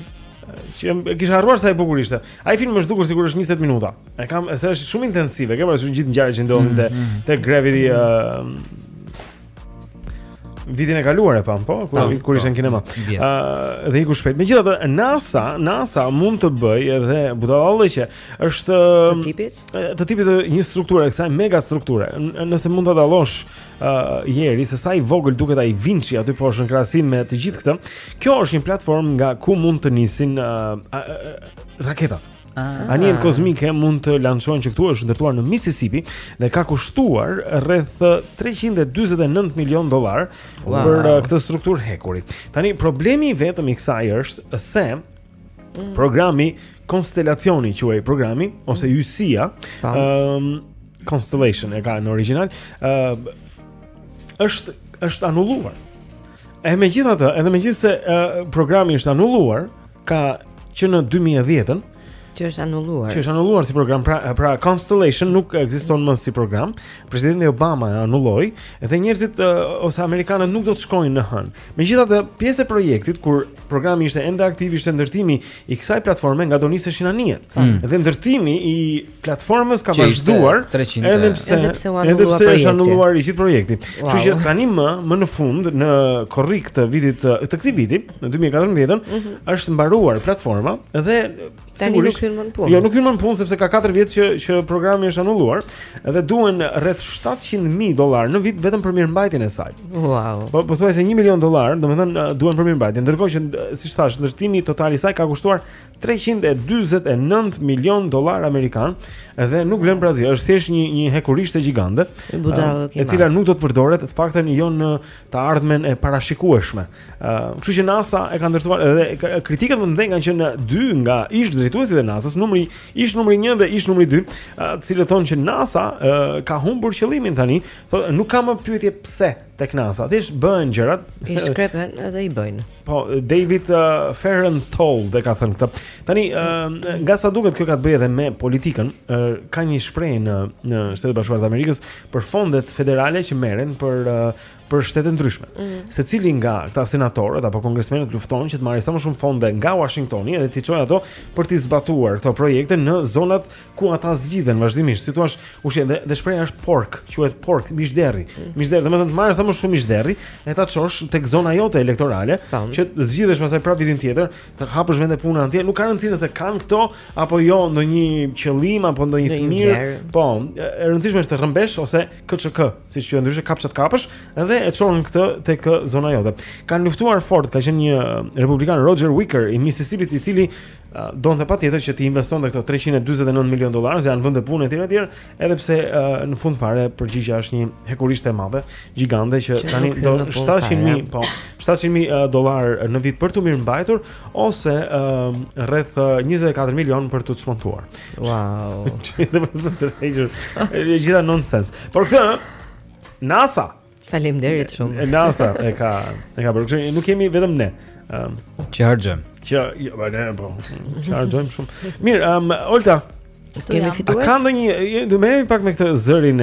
Që jam, e kisha harruar sa e bukur ishte. Ai film të është dukur sikur është 20 minuta. E kam, e se është shumë intensive. Kam parasysh gjithë ngjarjet që ndodhin te mm, mm. te Gravity ë mm. uh, Vitin e kaluar e pam, po, kur, tam, kur ishte në kinema. Ë uh, dhe iku shpejt. Megjithatë, NASA, NASA mund të bëjë edhe budallëqe Është të tipit, të tipit të një strukture, kësaj mega strukture. Nëse mund ta dallosh uh, Jeri se sa i vogël duket ai vinçi aty poshtë në krahasim me të gjithë këtë, kjo është një platformë nga ku mund të nisin uh, raketat. Ah. Anijet kozmike mund të lançohen që këtu është ndërtuar në Mississippi dhe ka kushtuar rreth 349 milion dollar wow. për uh, këtë strukturë hekuri. Tani problemi i vetëm i kësaj është se Mm. Programi Konstelacioni quhej programi ose mm. Yjësia, ëm ehm, Constellation e ka në original, ë ehm, është është anulluar. E megjithatë, edhe megjithëse programi është anulluar, ka që në 2010-ën që është anulluar. Që është anulluar si program, pra pra Constellation nuk ekziston më si program. Presidenti Obama e anulloi dhe njerëzit ose amerikanët nuk do të shkojnë në hën. Megjithatë, pjesë e projektit kur programi ishte ende aktiv ishte ndërtimi i kësaj platforme nga do niseshin anijet. Mm. Dhe ndërtimi i platformës ka vazhduar edhe pse edhe pse është anulluar i gjithë projekti. Kështu wow. që tani më më në fund në korrik të vitit të këtij viti, në 2014, mm -hmm. është mbaruar platforma dhe Tani nuk hyn më në punë. Jo, nuk hyn më në punë sepse ka 4 vjet që që programi është anulluar dhe duhen rreth 700 mijë dollarë në vit vetëm për mirëmbajtjen e saj. Wow. Po pothuajse 1 milion dollarë, domethënë duhen për mirëmbajtje. Ndërkohë që siç thashë, ndërtimi total i saj ka kushtuar 349 milion dollarë amerikanë dhe nuk vlen për asgjë. Është thjesht një një hekurishte gjigante. E cila nuk do të përdoret, të paktën jo në të ardhmen e parashikueshme. Uh, kështu që NASA e ka ndërtuar dhe kritikët më të mëdhenj kanë qenë dy nga ish drejtuesit e NASA-s, numri ish numri 1 dhe ish numri 2, uh, të cilët thonë që NASA uh, ka humbur qëllimin tani, thotë nuk ka më pyetje pse tek NASA. Thjesht bëhen gjërat. I shkrepen edhe i bëjnë. Po David uh, Fahrenthold e ka thënë këtë. Tani uh, nga sa duket kjo ka të bëjë edhe me politikën, uh, ka një shprehje në në Shtetet e Bashkuara të Amerikës për fondet federale që merren për uh, për shtete të ndryshme. Mm -hmm. Secili nga këta senatorët apo kongresmenët lufton që të marrë sa më shumë fonde nga Washingtoni dhe t'i çojë ato për të zbatuar këto projekte në zonat ku ata zgjidhen vazhdimisht. Si thuaj, ushqen dhe, dhe shprehja është pork, quhet pork, mish derri. Mm -hmm. Mish derri, domethënë të marrësh sa më shumë mish derri e ta çosh tek zona jote elektorale Tam. që të zgjidhesh pastaj prapë vitin tjetër, të hapësh vende pune anti, nuk ka rëndësi nëse kanë këto apo jo ndonjë qëllim apo ndonjë të mirë. Po, e rëndësishme është të rrëmbesh ose KCK, siç quhen ndryshe kap, që ta kapësh dhe e çon këtë tek zona jote. Kanë luftuar fort, ka qenë një republikan Roger Wicker i Mississippit, i cili uh, donte patjetër që t'i investonte këto 349 milionë dollarë, se janë vende pune etj etj, edhe pse uh, në fund fare përgjigja është një hekurishte e madhe, gjigante që tani do 700.000, po, 700.000 dollarë në vit për t'u mirëmbajtur ose uh, rreth 24 milionë për t'u çmontuar. Wow. Çfarë do të thotë? Është e gjitha nonsens. Por këtë NASA. Faleminderit shumë. NASA e ka e ka bërë. Nuk kemi vetëm ne. Ëm, um, charge. Që jo, po ne po. Chargeojmë shumë. Mirë, ëm, um, Olta. Kemi fituar. Ka ndonjë, do merrem pak me këtë zërin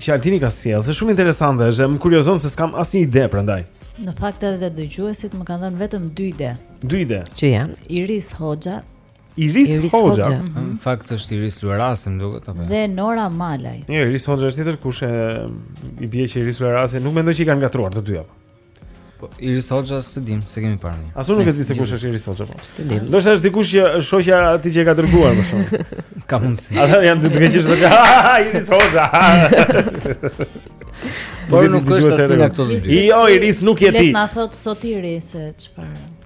që Altini ka sjellë, se shumë interesante është, më kuriozon se s'kam asnjë ide prandaj. Në fakt edhe dëgjuesit më kanë dhënë vetëm dy ide. Dy ide. Që janë Iris Hoxha Iris, Iris Hoxha. Hoxha. Mhm. Në fakt është Iris Luarasi më duket apo? Dhe Nora Malaj. Jo, Iris Hoxha është tjetër kush e i bie që Iris Luarasi, nuk mendoj që i kanë ngatërruar të dyja po. Po Iris Hoxha s'e dim, s'e kemi parë ne. As unë nuk e di se kush është Iris Hoxha po. Do të jetë dikush që është shoqja e atij që e ka dërguar më shumë. Ka mundësi. Ata janë duke qeshur do të ha Iris Hoxha. Por nuk është asnjë nga këto dy. Jo, Iris nuk je ti. Le të na thotë sot Iris se çfarë.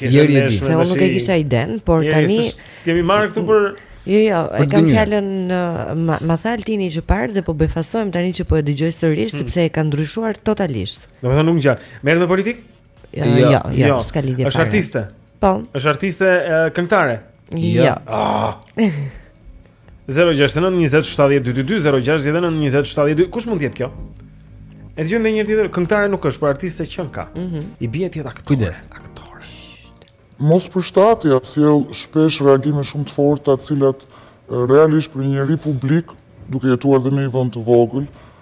Jeri e di. Se unë nuk e kisha idenë, por tani s'kemi marrë këtu për Jo, jo, e kam fjalën ma, ma tha Altini qëparë dhe po befasohem tani që po e dëgjoj sërish hmm. sepse e ka ndryshuar totalisht. Domethënë nuk ngjan. Merret me politikë? Jo, jo, jo, jo, jo. s'ka lidhje. Është artiste. Po. Është artiste këngëtare. Jo. jo. Ah. 069 20 70 222 069 20 70 222 Kush mund të jetë kjo? E dëgjojmë dhe një herë tjetër, këngëtare nuk është, por artiste qenka mm -hmm. I bie të jetë aktore Kujdes Aktore Mospërshtatja sjell shpesh reagime shumë të forta, të cilat realisht për një njeri publik, duke jetuar dhe në një vend të vogël,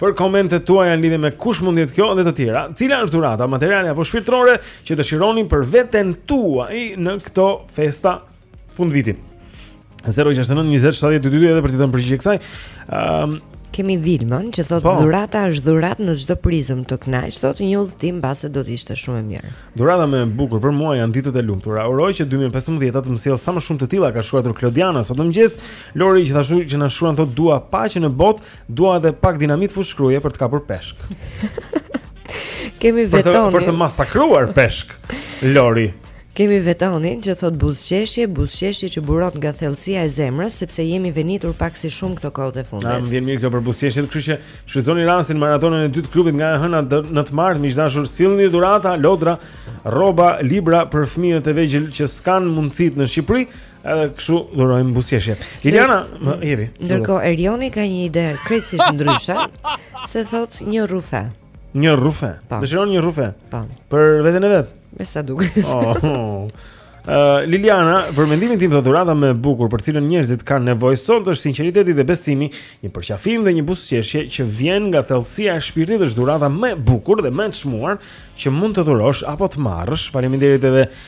për komentet tuaja në lidhje me kush mund të jetë kjo dhe të tjera. Cila është dhurata materiale apo shpirtërore që dëshironi për veten tuaj në këto festa fundviti? 069 20 70 222 edhe për të dhënë përgjigje kësaj. Ëm um, kemi Vilmën që thotë po. dhurata është dhuratë në çdo prizëm të kënaq, thotë një udhtim mbase do të ishte shumë e mirë. Dhurata më e bukur për mua janë ditët e lumtura. Uroj që 2015 të më sjellë sa më shumë të tilla ka shkruar Klodiana sot në mëngjes. Lori gjithashtu që na shkruan thotë dua paqe në botë Dua edhe pak dinamit Fushë-Kruje për të kapur peshk. Kemi vetonin. Për të masakruar peshk. Lori. Kemi Vetonin që thotë buzëqeshje, buzëqeshje që buron nga thellësia e zemrës sepse jemi venitur pak si shumë këto kohët e fundit. Na vjen mirë kjo për buzëqeshjen, kështu që shfrytëzoni rastin maratonën e dytë të klubit nga e hëna në të martë, miq të dashur, sillni dhurata, lodra, rroba, libra për fëmijët e vegjël që s'kanë mundësitë në Shqipëri. Edhe kështu dhurojmë buzëqeshje. Liliana, më jepi. Ndërkohë Erioni ka një ide krejtësisht ndryshe, se thotë një rrufe. Një rrufe. Po. Dëshiron një rrufe. Po. Për veten e vet. Me sa duket. Oh. Uh, Liliana, për mendimin tim thotë dhurata më e bukur për cilën njerëzit kanë nevojë sot është sinqeriteti dhe besimi, një përqafim dhe një buzëqeshje që vjen nga thellësia e shpirtit është dhurata më e bukur dhe më e çmuar që mund të dhurosh apo të marrësh. Faleminderit edhe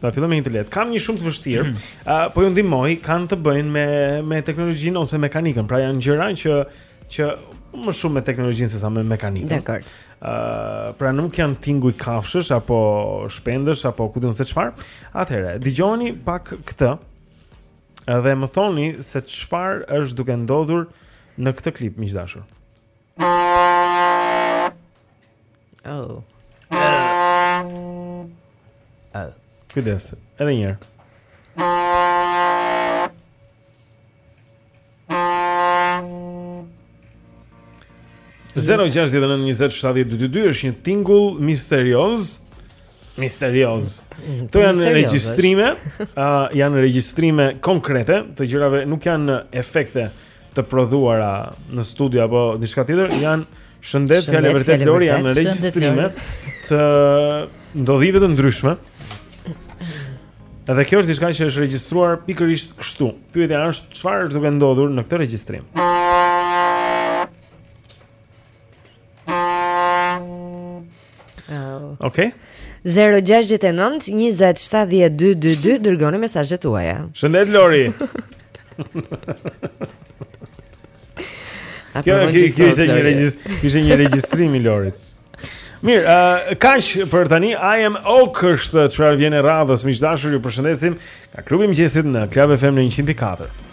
Do të fillojmë me një të lehtë. Kam një shumë të vështirë. Ëh, uh, po ju ndihmoj, kanë të bëjnë me me teknologjinë ose mekanikën. Pra janë gjëra që që më shumë me teknologjinë se sa me mekanikën. Dakord. Ëh, uh, pra nuk janë tinguj kafshësh apo shpendësh apo ku di unë se çfarë. Atëherë, dëgjoni pak këtë. Edhe më thoni se çfarë është duke ndodhur në këtë klip miq të dashur. Oh. Oh. Kujdes, edhe një herë. Zero gjashtëdhjetë e nëntë njëzet shtatëdhjetë dy dy dy është një tingull misterioz Misterioz mm, Këto janë regjistrime uh, Janë regjistrime konkrete Të gjërave nuk janë efekte të prodhuara në studio apo diçka tjetër janë shëndet me të vërtetë Lori janë regjistrime të ndodhive të ndryshme. Edhe kjo është diçka që është regjistruar pikërisht kështu. Pyetja është çfarë është duke ndodhur në këtë regjistrim. Oh. Okej. Okay. 069 20 70 222 dërgoni mesazhet tuaja. Shëndet Lori. Kjo është kjo është një regjistrim, ishte një regjistrim i Lorit. Mirë, uh, kaq për tani I am ok është çfarë vjen e radhës, miq të dashur, ju përshëndesim nga Klubi i Mëngjesit në Club FM në 104.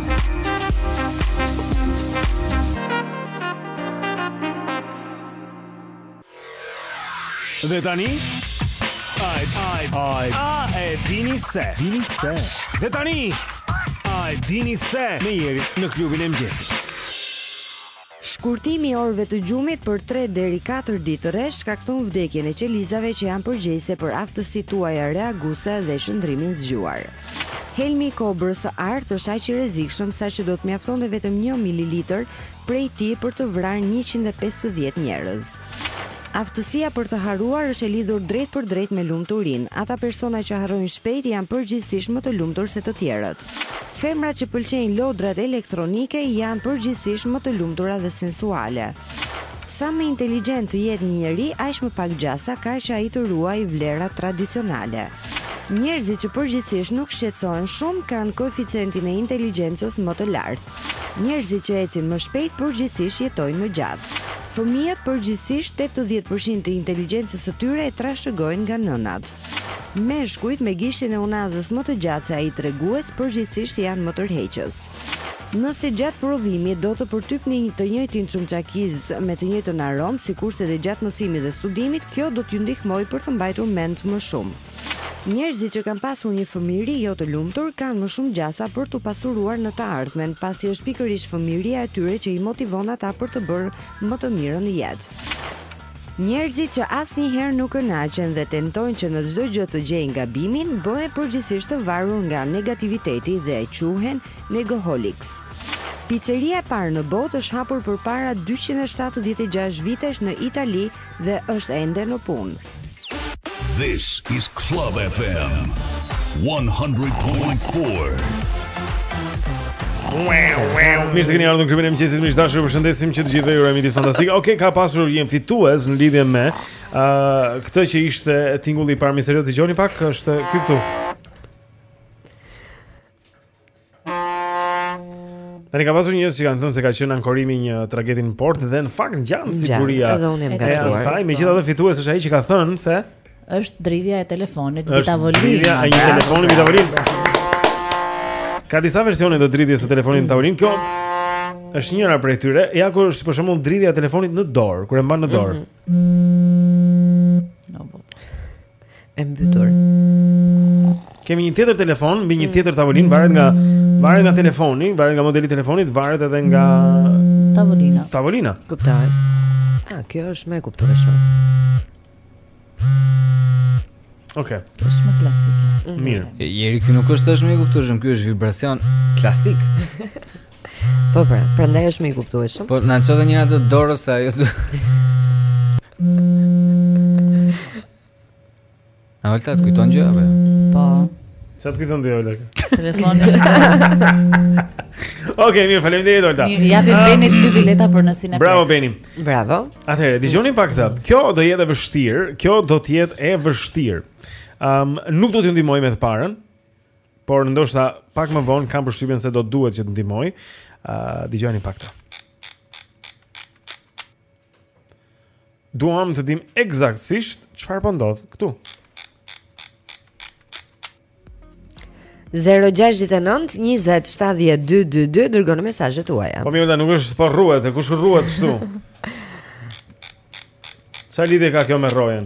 Dhe tani Ai ai ai a e dini se dini se Dhe tani a e dini se me Jerin në klubin e mëngjesit Shkurtimi i orëve të gjumit për tre deri katër ditë rresht shkakton vdekjen e qelizave që janë përgjegjëse për aftësitë tuaja reaguese dhe qëndrimin zgjuar. Helmi i kobrës së artë është aq i rrezikshëm saqë do të mjaftonte vetëm një mililitër prej tij për të vrarë njëqind e pesëdhjetë njerëz. Aftësia për të harruar është e lidhur drejtpërdrejt me lumturinë. Ata persona që harrojnë shpejt janë përgjithësisht më të lumtur se të tjerët. Femrat që pëlqejnë lodrat elektronike janë përgjithësisht më të lumtura dhe sensuale. Sa më inteligjent të jetë një njeri, aq më pak gjasa ka që ai të ruajë vlerat tradicionale. Njerëzit që përgjithësisht nuk shqetësohen shumë kanë koeficientin e inteligjencës më të lartë. Njerëzit që ecin më shpejt përgjithësisht jetojnë më gjatë. Fëmijët përgjithësisht tetëdhjetë për qind të inteligjencës së tyre e trashëgojnë nga nënat. Meshkujt me gishtin e unazës më të gjatë se ai tregues përgjithësisht janë më tërheqës. Nëse gjatë provimit do të përtypni të njëjtin çumçakiz me të njëjtën aromë, sikurse dhe gjatë mësimit dhe studimit, kjo do t'ju ndihmojë për të mbajtur mend më shumë. Njerëzit që kanë pasur një fëmijëri jo të lumtur kanë më shumë gjasa për t'u pasuruar në të ardhmen, pasi është pikërisht fëmijëria e tyre që i motivon ata për të bërë më të mirën në jetë. Njerëzit që asnjëherë nuk kënaqen dhe tentojnë që në çdo gjë të gjejnë gabimin, bëhen përgjithësisht të varur nga negativiteti dhe quhen negoholiks. Piceria e parë në botë është hapur përpara 276 vitesh në Itali, dhe është ende në punë. This is Club FM 100.4. Mirë se keni ardhur në klubin e mëngjesit. Miq të dashur, ju përshëndesim që të gjithëve ju urojmë ditë fantastike. Okej, ka pasur një fitues në lidhje me ë, këtë që ishte tingulli i parë misterioz. Dgjoni pak, është ky këtu. Tani ka pasur njerëz që kanë thënë se ka qenë ankorimi i një trageti në port dhe në fakt ngjan siguria. Edhe unë jam gatuar. Megjithatë fitues është ai që ka thënë se është dridhja e telefonit mbi tavolinë. Dridhja e një telefoni mbi tavolinë. Ka disa versione të dridhjes së telefonit në tavolinë. Kjo është njëra prej tyre. Ja ku është për shembull dridhja e telefonit në dorë, kur e mban në dorë. Mm -hmm. e mbytur. Kemi një tjetër telefon, mbi një mm. tjetër tavolinë, varet nga varet nga telefoni, varet nga modeli i telefonit, varet edhe nga tavolina. Tavolina. Kuptoj. Ah, kjo është më e kuptueshme. Okej. Është më klasik. Mm. Mirë. Jeri ky nuk është as më i kuptueshëm, ky është vibracion klasik. Po pra, prandaj është më i kuptueshëm. Po na çon njëra të dorës se ajo. A vëllta të kujton gjë apo? Po. Ça të kujton ty Olga? Telefoni. Okej, mirë, faleminderit Olga. Mirë, japim Benit dy bileta për në kinema. Bravo Beni. Bravo. Atëherë, dëgjoni pak këtë. Kjo do jetë e vështirë, kjo do të jetë e vështirë. Ëm, nuk do t'ju ndihmoj me të parën. Por ndoshta pak më vonë kam përshtypjen se do duhet që të ndihmoj. Ë, uh, dëgjoni pak të. Duam të dim eksaktësisht çfarë po ndodh këtu. 0-6-9-27-12-2 Dërgoni mesazhet tuaja Po mjërë da nuk është për rruhet E kush rruhet kështu Ça lidhje ka kjo me rrojen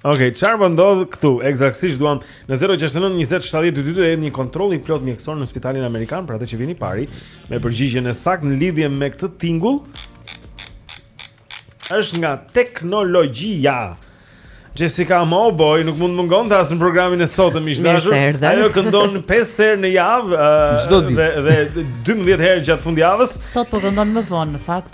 Ok, çfarë po ndodh këtu? Eksaktësisht duam në 069 20 70 222 të jetë një kontroll i plot mjekësor në spitalin amerikan për atë që vjen i pari me përgjigjen e saktë në lidhje me këtë tingull. Është nga teknologjia. Jessica Mauboy nuk mund të mungonte as në programin e sotëm miq të dashur. Ajo këndon 5 herë në javë, çdo uh, ditë dhe, dhe 12 herë gjatë fundjavës. Sot po këndon më vonë në fakt.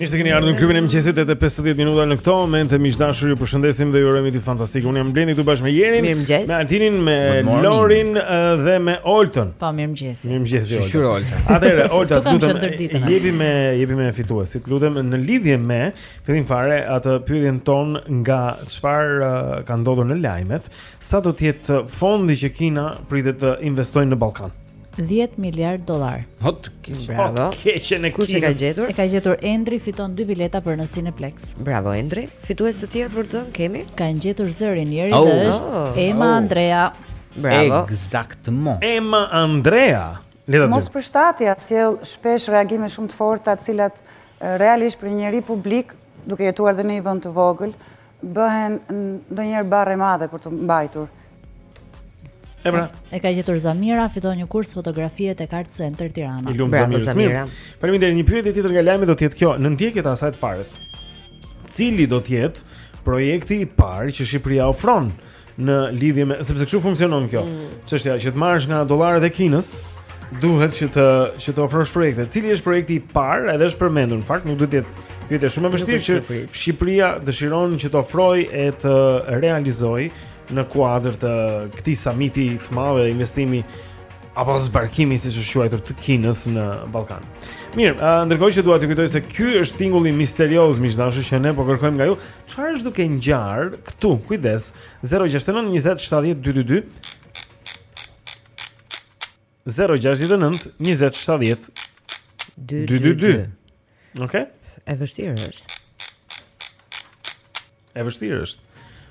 Mirë se keni ardhur në klubin e mëngjesit tetë e 50 minuta në këto momente miq të dashur ju përshëndesim dhe ju urojmë një ditë fantastike. Unë jam Blendi këtu bashkë me Jerin, me Altinin, me Lorin dhe me Oltën. Po mirëmëngjes. Mirëmëngjes Olta. Shqyr Olta. Atëherë Olta, të lutem jepi me jepi me fituesit. Të lutem në lidhje me Fillim fare atë pyetjen tonë nga çfarë uh, ka ndodhur në lajmet, sa do të jetë fondi që Kina pritet të investojë në Ballkan? 10 miliard dollar. Hot, bravo. Keqen e kush e ka gjetur? E ka gjetur Endri, fiton dy bileta për në Cineplexx. Bravo Endri. Fitues të tjerë për të kemi? Ka gjetur zërin njëri oh, dhe është oh, Ema oh. Andrea. Bravo. Ekzakt mo. Ema Andrea. Mospërshtatja sjell shpesh reagime shumë të forta, të cilat realisht për një njeri publik, duke jetuar dhe në një vend të vogël, bëhen ndonjëherë barrë e madhe për t'u mbajtur. E pra. E ka gjetur Zamira, fiton një kurs fotografie tek Art Center Tirana. Bravo Zamira. Faleminderit. Një pyetje tjetër nga lajmet do të jetë kjo, në ndjekje të asaj të parës. Cili do të jetë projekti i parë që Shqipëria ofron? në lidhje me sepse kështu funksionon kjo. Mm. Çështja mm. që të marrësh nga dollarët e Kinës duhet që të që të ofrosh projekte. Cili është projekti i parë? Edhe është përmendur. Në fakt nuk duhet të jetë pyetje shumë e vështirë që Shqipëria dëshiron që të ofrojë e të realizojë në kuadër të këtij samiti të madh dhe investimi apo zbarkimi siç është quajtur të Kinës në Ballkan. Mirë, ndërkohë që dua të kujtoj se ky është tingulli misterioz miq të dashur që ne po kërkojmë nga ju, Çfarë është duke ngjarë këtu? Kujdes. 069 20 70 222. 069 20 70 222. Okej. E vështirë. E vështirë.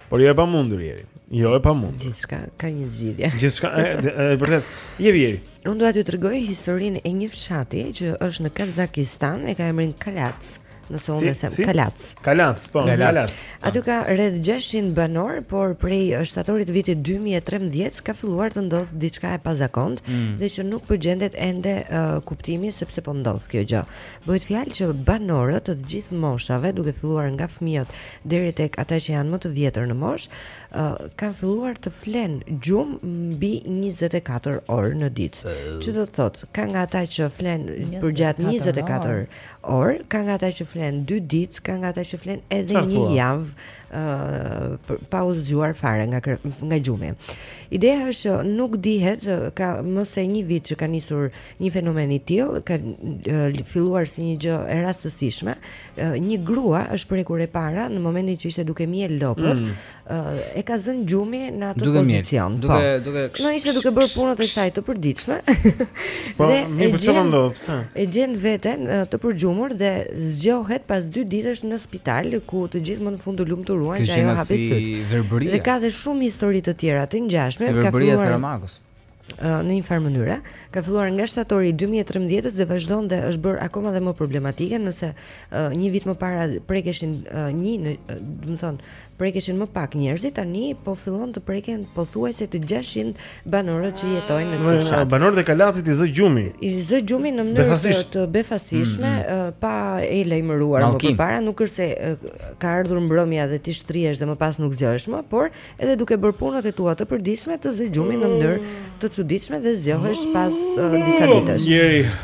Por jo e pamundur Jeri. Jo e pamundur. Gjithçka ka një zgjidhje. Gjithçka e vërtetë. Je vi. Unë dua t'ju tregoj historinë e një fshati që është në Kazakistan, e ka emrin Kalac. Nëse unë si, them si? Kalac. Kalac, po, Kalac. Kalac. Aty ka rreth 600 banorë, por prej shtatorit të vitit 2013 ka filluar të ndodh diçka e pazakontë mm. dhe që nuk po gjendet ende uh, kuptimi se pse po ndodh kjo gjë. Bëhet fjalë që banorët e të gjitha moshave, duke filluar nga fëmijët deri tek ata që janë më të vjetër në moshë, uh, kanë filluar të flenë gjumë mbi 24 orë në ditë. Uh. Që do të thotë, ka nga ata që flenë përgjatë 24 Orë, ka nga ata që flenë dy ditë, ka nga ata që flenë edhe një javë uh, pa u zgjuar fare nga nga gjumi. Ideja është që nuk dihet ka më se një vit që ka nisur një fenomen i tillë, ka uh, filluar si një gjë e rastësishme. Uh, një grua është prekur e para në momentin që ishte duke mjelë lopët, mm. e ka zënë gjumi në atë duke pozicion. Mjelë, po. duke po. duke ksh... No ishte duke bërë punët e saj të përditshme. Po, dhe mi po çfarë ndodh, pse? E gjen veten të përgjumur dhe zgjohet pas 2 ditësh në spital ku të gjithë më në fund u lumturuan që ajo hapi sytë. Dhe ka dhe shumë histori të tjera të ngjashme, si ka filluar Saramagos. në një farë mënyre, ka filluar nga shtatori i 2013-s dhe vazhdon dhe është bërë akoma dhe më problematike nëse uh, një vit më para prekeshin uh, një, në, uh, domethënë, prekeshin më pak njerëzit, tani po fillon të preken pothuajse të 600 banorët që jetojnë në këtë fshat. Banorët e Kalacit i zë gjumi. I zë gjumi në mënyrë befasisht. të befasishme, mm -hmm. uh, pa e lajmëruar më parë, nuk është se uh, ka ardhur mbrëmja dhe ti shtrihesh dhe më pas nuk zgjohesh më, por edhe duke bërë punët e tua të përditshme të zë gjumi në mënyrë të çuditshme dhe zgjohesh pas disa ditësh.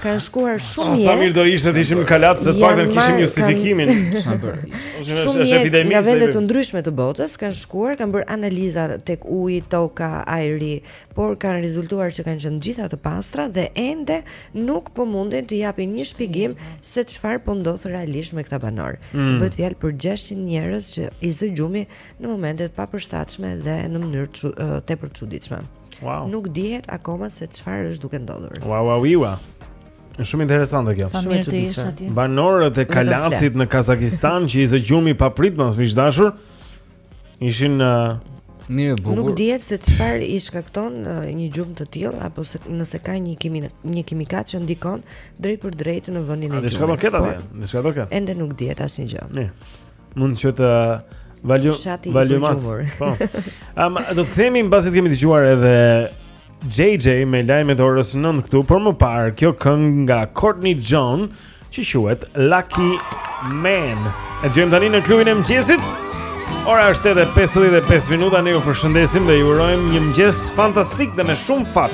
Kanë shkuar shumë mjekë. Sa mirë do ishte të ishim në Kalac se të paktën kishim justifikimin. Shumë mjekë nga vende të ndryshme të botës kanë shkuar, kanë bërë analiza tek uji, toka, ajri, por kanë rezultuar që kanë qenë të gjitha të pastra dhe ende nuk po munden të japin një shpjegim se çfarë po ndodh realisht me këta banorë. Mm. Bëhet fjalë për 600 njerëz që i zë gjumi në momente të papërshtatshme dhe në mënyrë tepër të çuditshme. Wow. Nuk dihet akoma se çfarë është duke ndodhur. Wow, wow, wow. Është shumë interesante kjo. Shumë e çuditshme. Banorët e Kalacit në Kazakistan që i zë gjumi papritmas miq të dashur ishin uh, mirë bukur. Nuk dihet se çfarë i shkakton uh, një gjumë të tillë apo se nëse ka një kimi një kimikat që ndikon drejtpërdrejt në vendin e gjumë. A diçka do ketë atje? Diçka do ketë. Ende nuk dihet asnjë gjë. Mirë. Mund që të Valjo Valjomac. Po. Am do të kthehemi mbasi të kemi dëgjuar edhe JJ me lajmet e orës 9 këtu, por më parë kjo këngë nga Courtney John që quhet Lucky Man. E dëgjojmë tani në klubin e mëngjesit. Ora është 8 e 55 minuta, ne ju përshëndesim dhe ju urojmë një mëngjes fantastik dhe me shumë fat.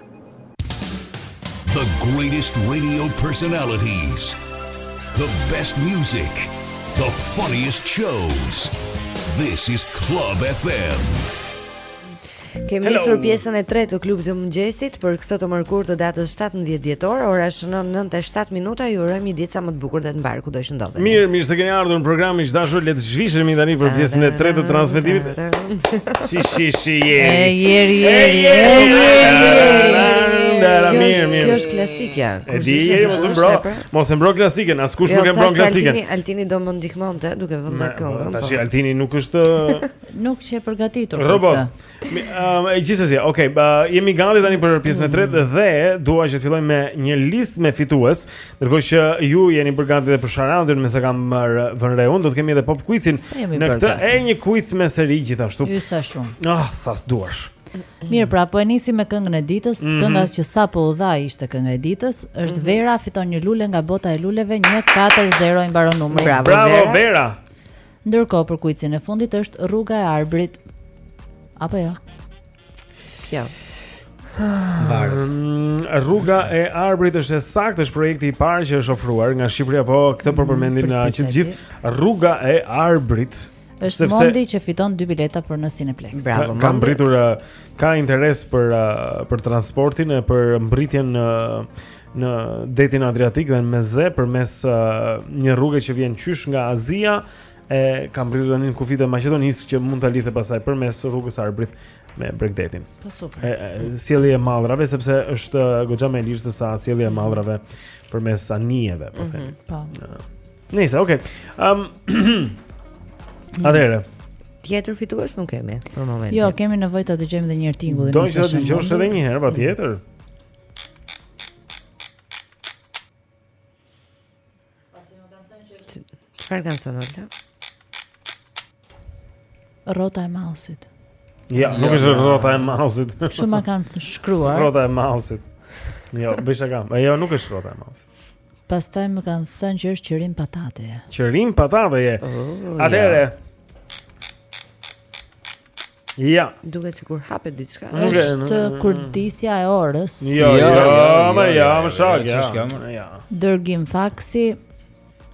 The greatest radio personalities. The best music. The funniest shows. This is Club FM. Kemi nisur pjesën e tretë të klubit të mëngjesit për këtë të mërkurë të datës 17 dhjetor, ora shënon 9:07 minuta. Ju urojmë një ditë sa më të bukur dhe të mbarë. kudo që ndodheni. Mirë, mirë se keni ardhur në programin e dashur, le të zhvishemi tani për pjesën e tretë të transmetimit. Si si si je. E jeri jeri jeri. Mirë, mirë. Kjo është klasikja. E di, jeri mos e mbro. Mos e mbro klasikën, askush jo, nuk e mbron klasikën. Altini, Altini do më ndihmonte duke vënë këngën. Tash po. Altini nuk është nuk qe i përgatitur për këtë. Mi, um, e gjithsesi, okay, uh, jemi gati tani për pjesën e mm. tretë dhe dua që të fillojmë me një listë me fitues, ndërkohë që ju jeni përgatitur për sharadën, me sa kam vënë re unë, do të kemi edhe pop quizin po në këtë e një quiz me seri gjithashtu. Ju sa shumë. Ah, oh, sa duash. Mirë, pra po e nisim me këngën e ditës, mm -hmm. kënga që sapo u dha ishte kënga e ditës, është mm -hmm. Vera fiton një lule nga bota e luleve 140 i mbaron numri. Bravo, Bravo Vera. Vera. Ndërkohë për kuicin e fundit është Rruga e Arbrit. Apo jo? Kjo. Ehm, rruga e Arbrit është e saktë, është projekti i parë që është ofruar nga Shqipëria, po këtë po mm, përmendin që të gjithë. Rruga e Arbrit është Mondi që fiton dy bileta për në Cineplex. Bravo Mondi. Ka mbërritur eh, ka interes për eh, për transportin e për mbërritjen në eh, në detin Adriatik dhe në Mesdhe përmes uh, një rruge që vjen qysh nga Azia e ka mbërritur tani në kufijtë e Maqedonisë që mund ta lidhë pastaj përmes rrugës së Arbrit me bregdetin. Po super. E, e sjellja e mallrave sepse është uh, goxha më e lirë se sa sjellja e mallrave përmes anijeve, po them. Mm -hmm, po. Uh, Nëse, okay. Ehm um, Atëherë. Tjetër fitues nuk kemi për momentin. Jo, kemi nevojë ta dëgjojmë edhe një herë tingullin. Do ta dëgjosh edhe një herë patjetër. Çfarë kanë thënë Olta? Rrota e mausit. Ja, jo, nuk është rrota e mausit. Shumë ma kanë shkruar. Rrota e mausit. Jo, bëj shaka. Jo, nuk është rrota e mausit. Pastaj më kanë thënë që është qërim patateje. Qërim patateje. Oh, Atëherë. Ja. Ja. Duket sikur hapet diçka. Është kurdisja e orës. Jo, jo, ma jep, me shaka, ja. Ja. Dërgim faksi.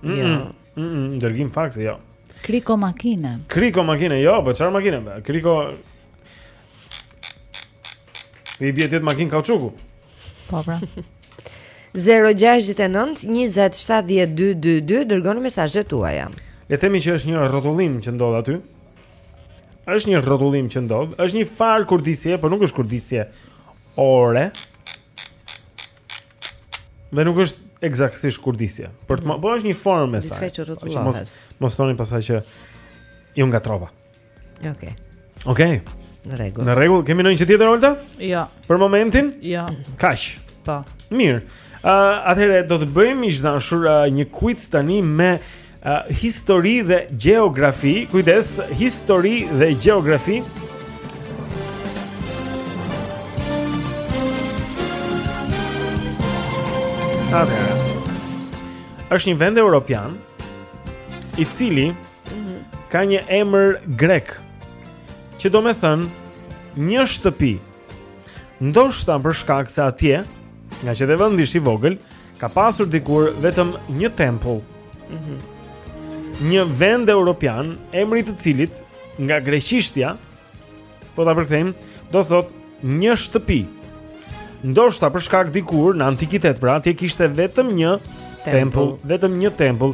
Jo. Mm, dërgim faksi, jo. Kriko makine. Kriko makine, jo, po çfarë makine? Kriko I bie të jetë makinë kauçuku. Po pra. 069 2070222 dërgoni mesazhet tuaja. Le të themi që është një rrotullim që ndodh aty. Është një rrotullim që ndodh, është një farë kurdisje, por nuk është kurdisje ore. Dhe nuk është ekzaktësisht kurdisje. Por, mm -hmm. po është një formë e saj. Diçka që rrotullohet. Mos mos thoni pasaj që ju ngatërrova. Okej. Okay. Okej. Okay. Në rregull. Në rregull, kemi ndonjë tjetër Olta? Jo. Ja. Për momentin? Jo. Ja. Kaq? Po. Mirë. Uh, atëherë do të bëjmë miq të dashur uh, një quiz tani me histori dhe gjeografi, kujdes, histori dhe gjeografi. Atëherë. Është një vend europian i cili ka një emër grek që do me thënë një shtëpi. Ndoshta për shkak se atje, ngaqë dhe vendi është i vogël, Ka pasur dikur vetëm një tempull. Mhm. Mm një vend europian, emri i të cilit nga greqishtja po ta përkthejmë, do të thotë një shtëpi. Ndoshta për shkak dikur në antikitet pra atje kishte vetëm një tempull, vetëm një tempull.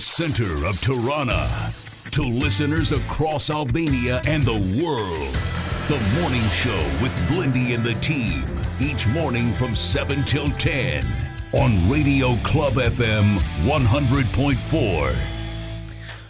center of Tirana to listeners across Albania and the world. The morning show with Blendi and the team each morning from 7 till 10 on Radio Club FM 100.4.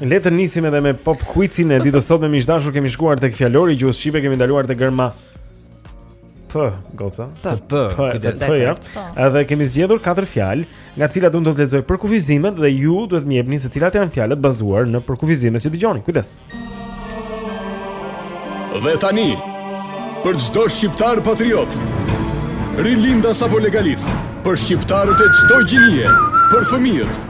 Le të nisim edhe me pop quizin e ditës së sotme miq të dashur kemi shkuar tek fjalori i gjuhës shqipe kemi ndaluar te gërma P, goca. P, P, kujdes. P, ja. Po. Edhe kemi zgjedhur katër fjalë, nga të cilat unë do të lexoj përkufizimet dhe ju duhet të më jepni se cilat janë fjalët bazuar në përkufizimet që dëgjoni. Kujdes. Dhe tani, për çdo shqiptar patriot, rilindas apo legalist, për shqiptarët e çdo gjinie, për fëmijët,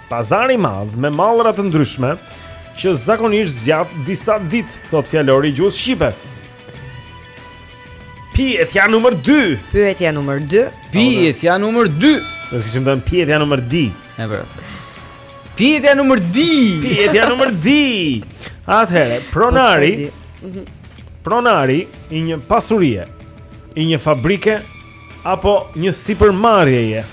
Pazar i madh me mallra të ndryshme që zakonisht zgjat disa ditë, thotë fjalori i gjuhës shqipe. Pyetja numër 2. Pyetja numër 2. Pyetja numër 2. Ne të kishim thënë pyetja numër D. E bërë. Po. Pyetja numër D. Pyetja numër D. Atëherë, po, pronari. Mhm. Pronari i një pasurie, i një fabrike Apo një sipërmarrjeje.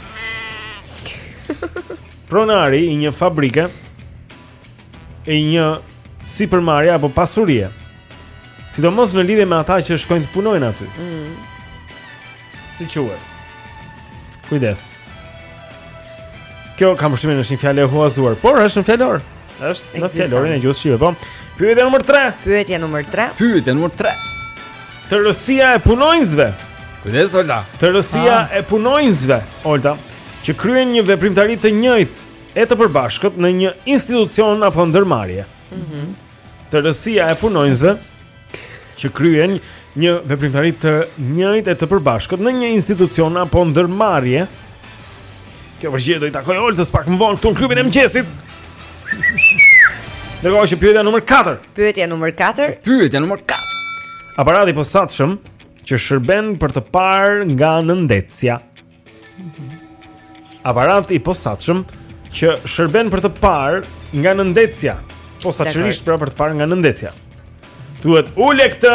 Pronari i një fabrike i një sipërmarrje apo pasurie. Sidomos në lidhje me ata që shkojnë të punojnë aty. Mm. Si quhet? Kujdes. Kjo kam përshtypjen është një fjalë e huazuar, por është në fjalor. Është në fjalorin e gjuhës shqipe, po. Pyetja nr. 3. Pyetja nr. 3. Pyetja nr. 3. Tërësia e punonjësve. Kujdes Olta. Tërësia ah. e punonjësve, Olta, që kryejnë një veprimtari të njëjtë e të përbashkët në një institucion apo ndërmarrje. Mhm. Mm Tërësia e punonjësve që kryejnë një veprimtari të njëjtë e të përbashkët në një institucion apo ndërmarrje. Kjo përgjigje do i takojë Oltës pak më vonë këtu në klubin e mëngjesit. Ndërkohë që pyetja numër 4. Pyetja numër 4. Pyetja numër 4. Aparati i posaçëm që shërben për të parë nga nëndetësja. Aparati i posaçëm që shërben për të parë nga nëndetësja. Posaçërisht pra për të parë nga nëndetësja. Thuhet ule këtë.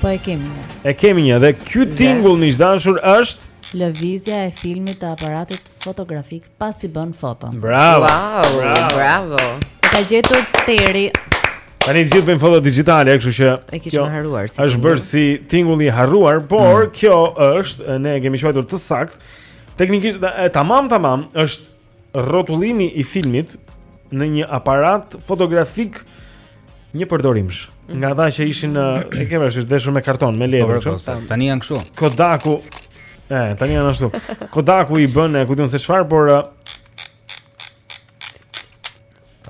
Po e kemi një. E kemi një dhe ky tingull miq të dashur është lëvizja e filmit të aparatit fotografik pasi bën foto. Bravo. Wow, bravo. bravo. Ka gjetur Teri. Tani të gjithë bëjmë foto digjitale, kështu që e kishim harruar. Si është bërë si tingulli i harruar, por mm. kjo është ne e kemi quajtur të saktë. Teknikisht tamam tamam është rrotullimi i filmit në një aparat fotografik një përdorimsh. Mhm. Nga ata që ishin e ke parasysh të veshur me karton, me letër po, kështu. Po, tani janë kështu. Kodaku. E, tani janë ashtu. Kodaku i bën, ku di unë se çfarë, por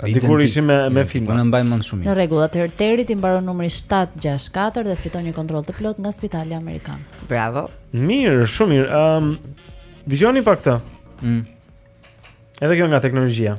Dikur ishim me me film. Unë mbaj mend shumë. Në rregull, atëherë Terit i mbaron numri 764 dhe fiton një kontroll të plot nga Spitali Amerikan. Bravo. Mirë, shumë mirë. Ëm um, dëgjoni pak këtë. Mm. Edhe kjo nga teknologjia.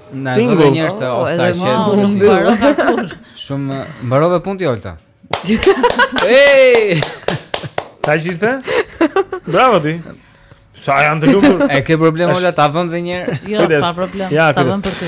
Na e bëre një herë se o sa që Unë mbyllë Shumë Mbarove punë ti Olta Ej Ta qiste? Bravo ti Sa janë të lumtur E ke problem Ola ta vëmë dhe një herë Jo, pa problem Ta vëmë për ty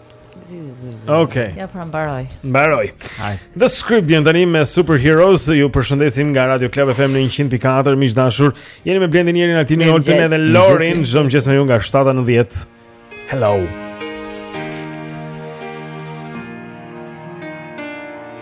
Okay. Ja pra mbaroi. Mbaroi. The Script janë tani me Superheroes. Ju përshëndesim nga Radio Club FM në 100.4. Miq të dashur, jeni me Blendin, Nerin, Altinin, Oltën dhe Lorin. Çdo mëngjes me ju nga 7 në 10. Hello.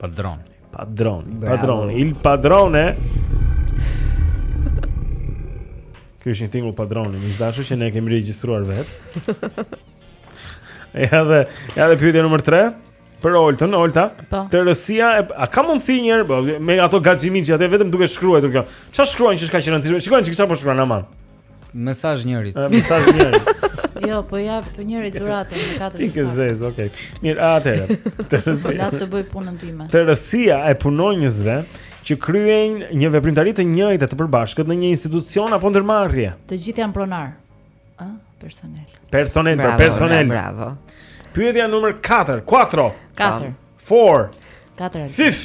Padron. Padron. Padron. Il padrone. Ky është një tingull padroni, miq të dashur që ne kemi regjistruar vetë. Ja dhe, ja dhe pyetja numër 3 Për Oltën, Olta po. Tërësia e... A ka mundësi një herë po, me ato gajimin që atë vetëm duke shkruajtur kjo Ça shkruan që është kaq e rëndësishme Shikojeni çka po shkruan, aman Mesazh njërit. Mesazh njërit. Jo, po ja për njëri dhuratën në katër të Ikë zez, okay. Mirë, atëherë. Tërësia. Lër të bëj punën time. Tërësia e punonjësve që kryejnë një veprimtari të njëjtë të përbashkët në një institucion apo ndërmarrje. Të gjithë janë pronar. Ë, personel. Personel, bravo, personel. Bravo. Pyetja numër 4, 4. 4. 4. 4. 5.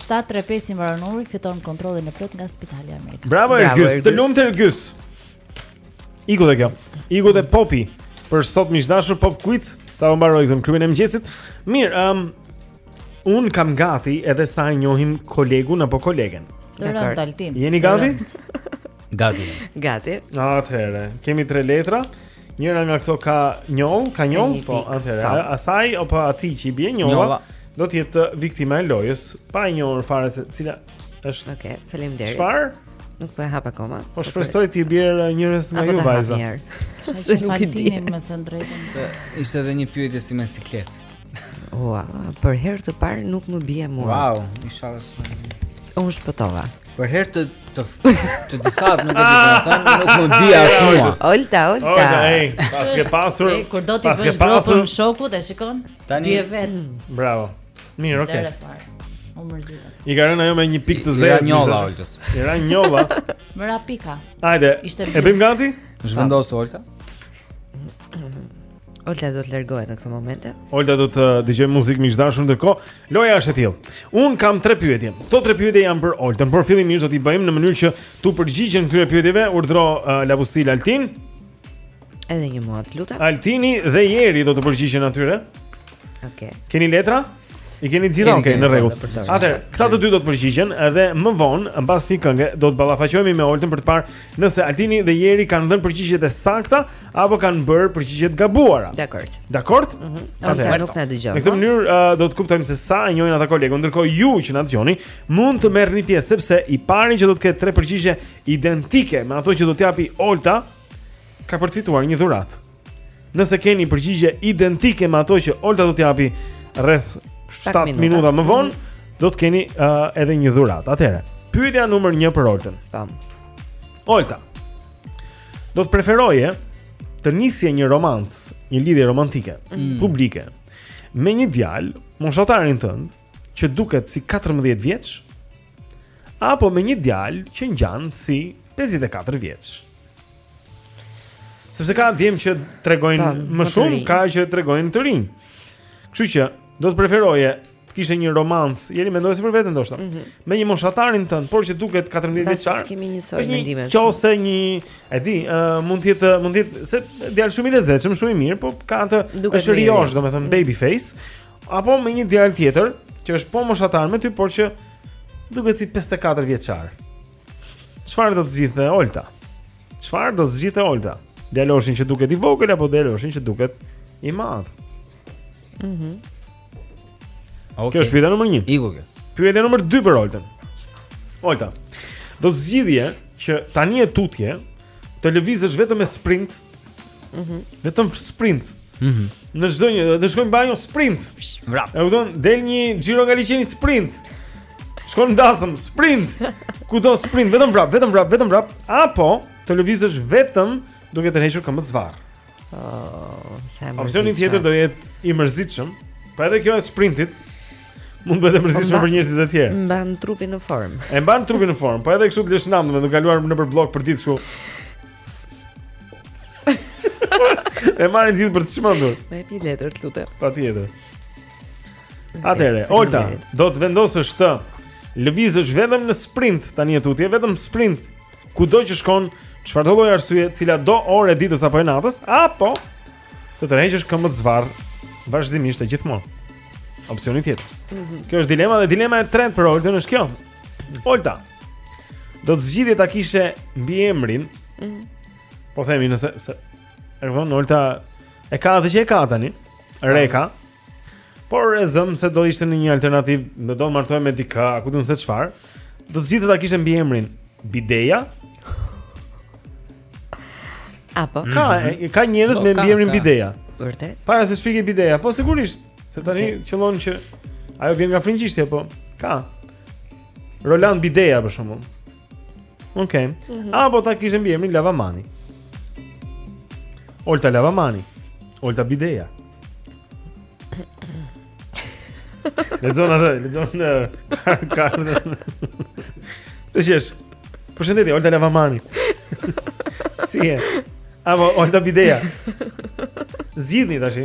735 i mbaron numri, fiton kontrollin e plotë nga Spitali Amerikan. Bravo Ergys, të lumtë Ergys. Iku dhe kjo. Iku dhe Popi për sot miq të dashur Pop Quiz, sapo mbaroi këtu në klubin e mëngjesit. Mirë, ëm um, unë kam gati edhe sa e njohim kolegun apo kolegen. Të rëndë Altin. Jeni gati? Gati. Gati. Atëherë, kemi tre letra. Njëra nga këto ka njollë, ka njollë, po atëherë po. asaj apo atij që i bie njolla, do të jetë viktima e lojës, sa e njohim fare se cila është. Okej, okay, faleminderit. Çfarë? Nuk po e hap akoma. Po shpresoj t'i bjerë uh, njërës nga ju vajza. Se nuk e di. Me thënë të drejtën. Ishte edhe një pyetje si me siklet. Ua, për herë të parë nuk më bie mua. Wow, inshallah s'po. Unë shpëtova. Për herë të të të disa nuk e di të them, nuk më bie as mua. Olta, olta. Olta, ej, paske pasur. Ej, kur do t'i bësh gropën shokut, e shikon? Tani bie vet. Mm, bravo. Mirë, okay. U mërzita. I ka rënë ajo me një pikë të zezë. I ra njolla Oltës. I ra njolla. Më ra pika. Hajde. E bëjmë gati? Zhvendos Olta. Olta do të largohet në këtë moment. Olta do të dëgjojë muzikë miq të dashur ndërkohë. Loja është e tillë. Unë kam tre pyetje. Këto tre pyetje janë për Oltën, por fillimisht do t'i bëjmë në mënyrë që t'u përgjigjen këtyre pyetjeve, urdhro uh, lapustil Altin. Edhe një mua, të lutem. Altini dhe Jeri do t'u përgjigjen atyre. Okej. Okay. Keni letra? I keni të gjitha, okay, në rregull. Atëherë, këta të dy do të përgjigjen dhe më vonë, mbas një kënge, do të ballafaqohemi me Oltën për të parë nëse Altini dhe Jeri kanë dhënë përgjigjet e sakta apo kanë bërë përgjigje të gabuara. Dakord. Dakord? Mhm. Mm Atëherë, nuk na dëgjon. Në këtë mënyrë uh, do të kuptojmë se sa e njohin ata kolegen. Ndërkohë ju që na dëgjoni, mund të merrni pjesë sepse i pari që do të ketë tre përgjigje identike me ato që do të japi Olta ka përfituar një dhuratë. Nëse keni përgjigje identike me ato që Olta do të japi rreth 7 minuta. minuta më vonë, mhm. do të keni uh, edhe një dhuratë. Atëherë, pyetja numër 1 për Oltën. Tam. Olta. Do të preferoje të nisje një romancë, një lidhje romantike, mm. publike me një djalë, moshatarin tënd, që duket si 14 vjeç, apo me një djalë që ngjan si 54 vjeç. Sepse ka djem që tregojnë po, më shumë, ka që tregojnë të rinj. Kështu që do të preferoje të kishe një romans, Jeri, mendoje si për veten ndoshta. Mm -hmm. Me një moshatarin tënd, por që duket 14 vjeçar. Ne kemi njësoj mendime. Që ose një, e di, uh, mund të jetë mund të jetë djalë shumë i lezetshëm, shumë i mirë, po ka atë është riosh, domethënë mm -hmm. baby face, apo me një djalë tjetër që është po moshatar me ty, por që duket si 54 vjeçar. Çfarë do të zgjidhte Olta? Çfarë do të zgjidhte Olta? Djaloshin që duket i vogël apo djaloshin që duket i madh? Mhm. Mm okay. Kjo është pyetja nr. 1. Iku kjo. Pyetja nr. 2 për Oltën. Olta. Do të zgjidhje që tani e tutje, ëh, të lëvizësh vetëm me sprint. Mhm. Mm vetëm sprint. Mhm. Mm në çdo gjë, të shkojmë banjo sprint. Vrap. E kupton? Del një xhiro nga liqeni sprint. Shkon dasëm sprint. Kudo sprint, vetëm vrap, vetëm vrap, vetëm vrap. Apo të lëvizësh vetëm duke tërhequr këmbët zvarr. Oh, sa më. Opsioni tjetër do jetë i mërzitshëm. Po edhe kjo e sprintit mund të bëhet e mërzitshme po për njerëzit e tjerë. Mban trupin në formë. E mban trupin në formë, po edhe kështu të lësh namin duke kaluar nëpër bllok përditë kështu. Të marrin gjithë për të çmendur. Më jep letrën, lutem. Patjetër. Atëherë, Olta, do të vendosësh të lëvizësh vetëm në sprint tani e tutje, vetëm sprint Kudo që shkon, çfarëdo lloj arsye, cilado orë e ditës apo e natës, apo të tërheqësh këmbët zvarr vazhdimisht e gjithmonë. Opsioni tjetër. Mm -hmm. Kjo është dilema dhe dilema e tretë për Oltën është kjo. Olta. Do të zgjidhje ta kishe mbiemrin. Mm -hmm. Po themi nëse se Ervon Olta e ka atë që e ka tani. Reka. Por e zëm se do ishte në një alternativë, do të martohej me dikë, a kupton se çfarë? Do të zgjidhte ta kishte mbiemrin Bideja. Apo ka mm -hmm. ka njerëz me mbiemrin Bideja. Vërtet? Para se u shpik Bideja, po sigurisht, se tani okay. qëllon që ajo vjen nga frëngjishtja, po ka. Roland Bideja për shembull. Okej. Okay. Mm -hmm. Apo ta kishe mbiemrin Lavamani. Olta Lavamani. Olta Bideja. Lexon atë, lexon në kartën. Të qesh. Përshëndetje, Olta Lavamani. si e? Apo Olta Bideja. Zgjidhni tash.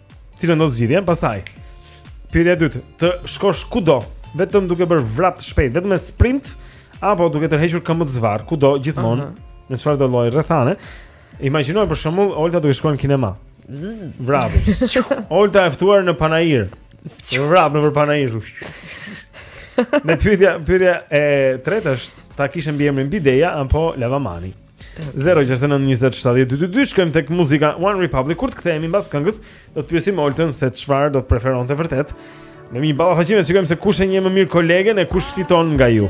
Cilën do të zgjidhje? Pastaj pyetja e dytë, të shkosh kudo, vetëm duke bërë vrap të shpejtë, vetëm me sprint apo duke tërhequr këmbët zvarr, kudo gjithmonë, në çfarëdo lloj rrethane? Imagjinoje për shembull Olta duke shkuar në kinema. Vrap. Olta e ftuar në panair. Vrap nëpër panair. Në pyetja, pyetja e tretë është, ta kishe mbiemrin Bideja apo Lavamani? 069207222 shkojmë tek muzika One Republic kur të kthehemi mbas këngës do të pyesim Oltën se çfarë do të preferonte vërtet. Në ballafaqime shikojmë se kush e njeh më mirë kolegen e kush fiton nga ju.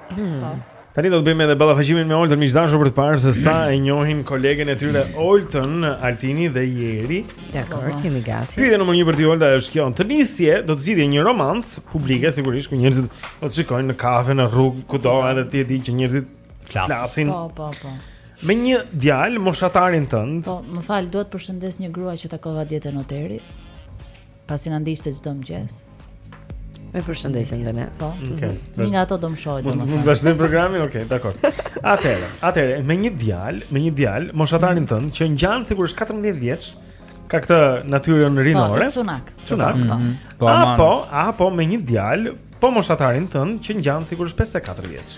Po. Tani do të bëjmë edhe ballafaqimin me Oltën miq të dashur për të parë se sa e njohin kolegen e tyre Oltën, Altini dhe Jeri. Dakord, jemi gati. Pyetja numër 1 për ty Olta është kjo. Të nisje do të zgjidhje një romancë publike sigurisht ku njerëzit do të shikojnë në kafe, në rrugë, kudo edhe ti e di që njerëzit flasin. Po, po, po. Me një djalë moshatarin tënd. Po, më fal, dua të përshëndes një grua që takova dje te noteri. Pasi na ndiqte çdo mëngjes. E përshëndesim dhe ne. Po. Mhm. Okay. Një nga ato do më shohë dhe më thotë. Mund të vazhdojmë programin? Okej, okay, dakord. Atëherë, atëherë, me një djalë, me një djalë, moshatarin mm. tënd, që ngjan sikur është 14 vjeç, ka këtë natyrën po, rinore. Po, çunak. Çunak. Mm -hmm. Po, apo, apo me një djalë, po moshatarin tënd që ngjan sikur është 54 vjeç.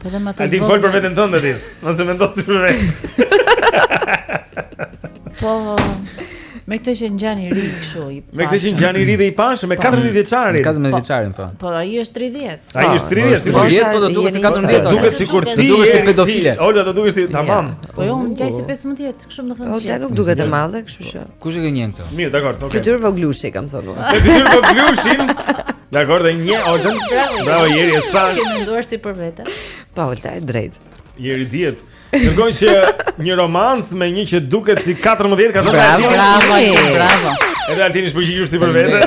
Po dhe më të vogël. Altin fol për veten tënde ti. Mos e mendo si për vete. Po. Me këtë që ngjan i ri kështu i pashëm. Me këtë që ngjan i ri dhe i pashëm me 14 po. vjeçarin. 14 po. vjeçarin po. Po ai është 30. Ai është 30, si po vjet po do duket se 14. Duket sikur ti je si pedofile. Olta do dukesh si tamam. Po jo, unë ngjaj si 15, kështu më thonë. Olta nuk duket e madhe, kështu që. Kush e gënjen këtë? Mirë, dakord, okay. Fytyrë vogëlushi kam thënë unë. Fytyrë vogëlushi. Dakord, dhe një orden. Bravo Jeri, e saktë. Ke menduar si për vete? Po, Olta e drejtë. Jeri dihet. Dërgoj që një romancë me një që duket si 14 ka thënë. Bravo, bravo, bravo. Edhe Altini është përgjigjur si për vete.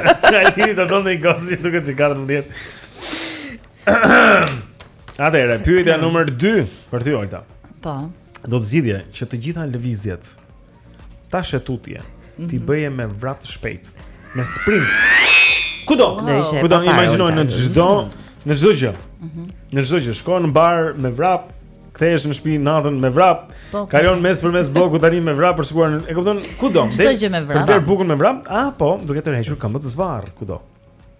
Altini do të thonë një gjë që duket si 14. Atëherë, pyetja numër 2 për ty Olta. Po. Do të zgjidhje që të gjitha lëvizjet Tash e tutje. T'i mhm. bëje me vrap të shpejtë, me sprint. Kudo, kudo imagjinoj në çdo në çdo gjë. Mhm. Në çdo gjë shkon në bar me vrap, kthehesh në shtëpi natën me vrap, po, po. kalon mes përmes bllokut tani me vrap për të shkuar. E kupton? Kudo. Çdo gjë me vrap. Për bukën me vrap? Apo duke tërhequr këmbët zvarrë kudo.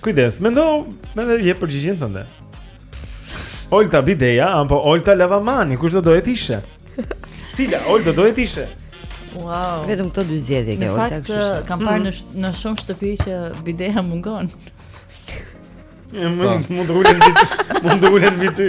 Kujdes, mendo, mendo jep përgjigjen tënde. Olta Bideja apo Olta Lavamani, kush do doje të ishe? Cila Olta do të ishe? Wow. Vetëm këto dy zgjedhje ke Olta kështu. Në fakt kam parë mm. në në shumë shtëpi që bideja mungon. Po. Mund të ulen mbi mund të ulen mbi ty.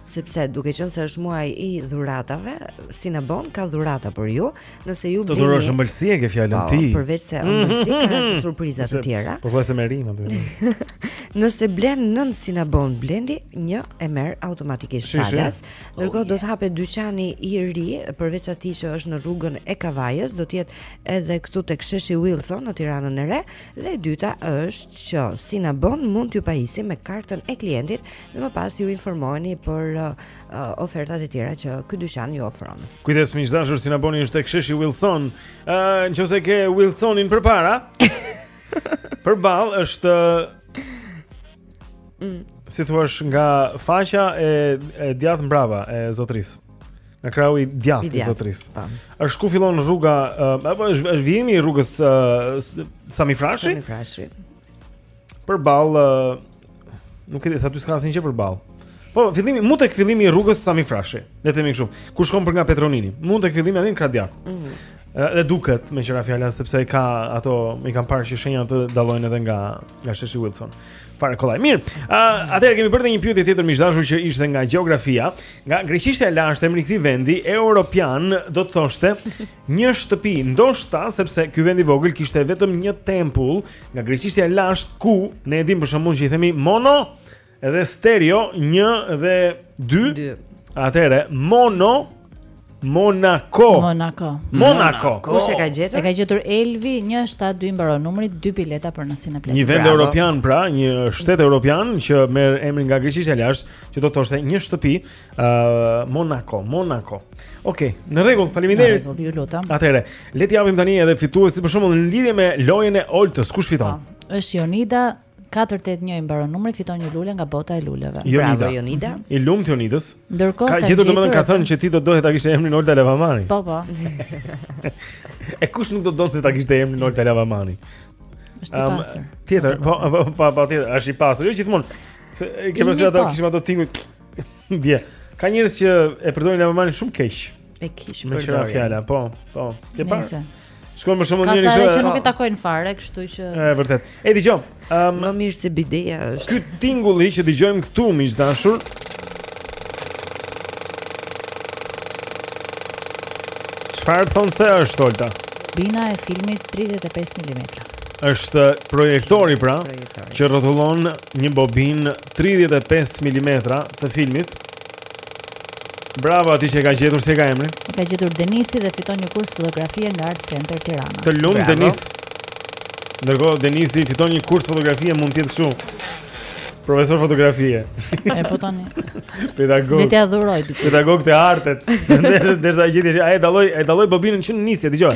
sepse duke qenë se është muaji i dhuratave, Sinabon ka dhurata për ju, nëse ju blini. Të dhurosh ëmbëlsi e ke fjalën po, ti. Përveç se ëmbëlsi ka dhe surpriza të tjera. Po thua se me rimë aty. Nëse blen një Sinabon Blendi, një e merr automatikisht falas. Ndërkohë oh, do të hapet dyqani i ri, përveç atij që është në rrugën e Kavajës, do të jetë edhe këtu tek Sheshi Wilson në Tiranën e Re, dhe e dyta është që Sinabon mund t'ju pajisë me kartën e klientit dhe më pas ju informoheni për uh, uh, ofertat e tjera që ky dyqan ju ofron. Kujdes miq të dashur, Sinaboni është tek sheshi Wilson. Ë, uh, nëse ke Wilsonin përpara, përball është mm. si thua nga faqja e, e djathtë mbrapa e zotrisë. Në krahun e djathtë të zotrisë. Po. Është ku fillon rruga, uh, apo është është vijimi i rrugës uh, Sami Frashëri? Sami Frashëri. Përballë nuk e di se aty s'ka asnjë gjë përballë. Po fillimi mu tek fillimi i rrugës Sami Frashëri. Le të themi kështu. Ku shkon për nga Petro Nini? Mu tek fillimi aty në krah të djathtë. Ëh. Mm -hmm. Dhe duket me që ra fjala sepse ai ka ato i kanë parë që shenjat të dallojnë edhe nga nga Sheshi Wilson. Fare kollaj. Mirë. Uh, Atëherë kemi bërë një pyetje tjetër miq të dashur që ishte nga gjeografia, nga greqishtja e lashtë emri i këtij vendi, Europian, do të thoshte Një shtëpi, ndoshta sepse ky vend i vogël kishte vetëm një tempull, nga greqishtja e lashtë ku ne e dimë për shembull që i themi mono dhe stereo 1 dhe 2. 2. Atëre mono Monaco. Monaco. Monaco. Kush e ka gjetur? E ka gjetur Elvi 172 mbaron numri 2 bileta për në Cineplexx. Një vend europian pra, një shtet europian që merr emrin nga greqishtja e lashtë, që do të thoshte një shtëpi. Uh, Monaco, Monaco. Okej, okay, në rregull, faleminderit. Ju lutem. Atëherë, le të japim tani edhe fituesit për shembull në lidhje me lojën e Oltës, kush fiton? Pa, po, është Jonida 481 mbaron numri fiton një lule nga bota e luleve. Jonida. Bravo Jonida. Mm -hmm. I lumtë Jonidës. Ndërkohë ka gjetur domethënë ka thënë që ti do doje ta kishe emrin Olta Lavamani. Po po. e kush nuk do donte ta kishte emrin Olta Lavamani? Është i pastër. Tjetër, po, po, po, po, tjetër, është i pastër. Jo gjithmonë. Ke pasur ato po. kishim ato tinguj. Dje. Ka njerëz që e përdorin lavamanin shumë keq. E keqpërdorin. Me çfarë fjala? Po, po. Ke parë? Nëse. Shkon për shembull njëri që që nuk i ah. takojnë fare, kështu që E vërtetë. E dëgjoj. Ëm ehm, më mirë se bideja është. Ky tingulli që dëgjojmë këtu miq të dashur. Çfarë thonë se është Olta? Bobina e filmit 35 mm. Është projektori pra, projektori. që rrotullon një bobinë 35 milimetra të filmit. Bravo atij që e ka gjetur si e ka emrin. E ka gjetur Denisi dhe fiton një kurs fotografie nga Art Center Tirana. Të lumtë Denis. Ndërkohë Denisi fiton një kurs fotografie mund të jetë kështu. Profesor fotografie. E po tani. Pedagog. Le të adhuroj diku. Pedagog te artet. Derisa e gjeti, ai dalloi, ai dalloi bobinën që nisje, dëgjoj.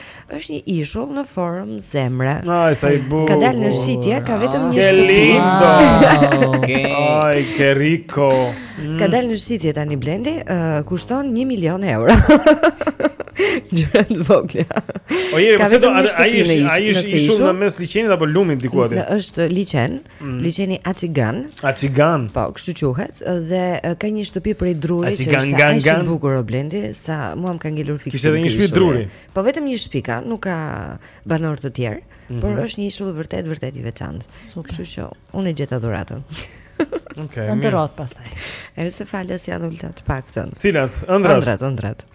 Është një ishull në formë zemre. Ai sa i bukur. Ka dalë në shitje, ka vetëm një shtëpi. Ke lindo. Ai, che rico. Ka dalë në shitje tani Blendi, kushton 1 milion euro. Gjëra të vogla. O Jeri, pse do ai ai është ishull në mes liqenit apo lumit diku atje? Është liqen. Mm. Liqeni Acigan. Acigan. Po, kështu quhet dhe ka një shtëpi prej druri që është aq e bukur o Blendi, sa mua më ka ngelur fikse. Kishte edhe një shtëpi druri. Po vetëm një shtëpi ka, nuk ka banorë të tjerë, mm -hmm. por është një ishull vërtet vërtet i veçantë. Kështu që unë e gjeta dhuratën. Okej. Okay, Ëndrrat pastaj. Edhe se falas janë, Olta, të paktën. Cilat? Ëndrrat. Ëndrrat, ëndrrat.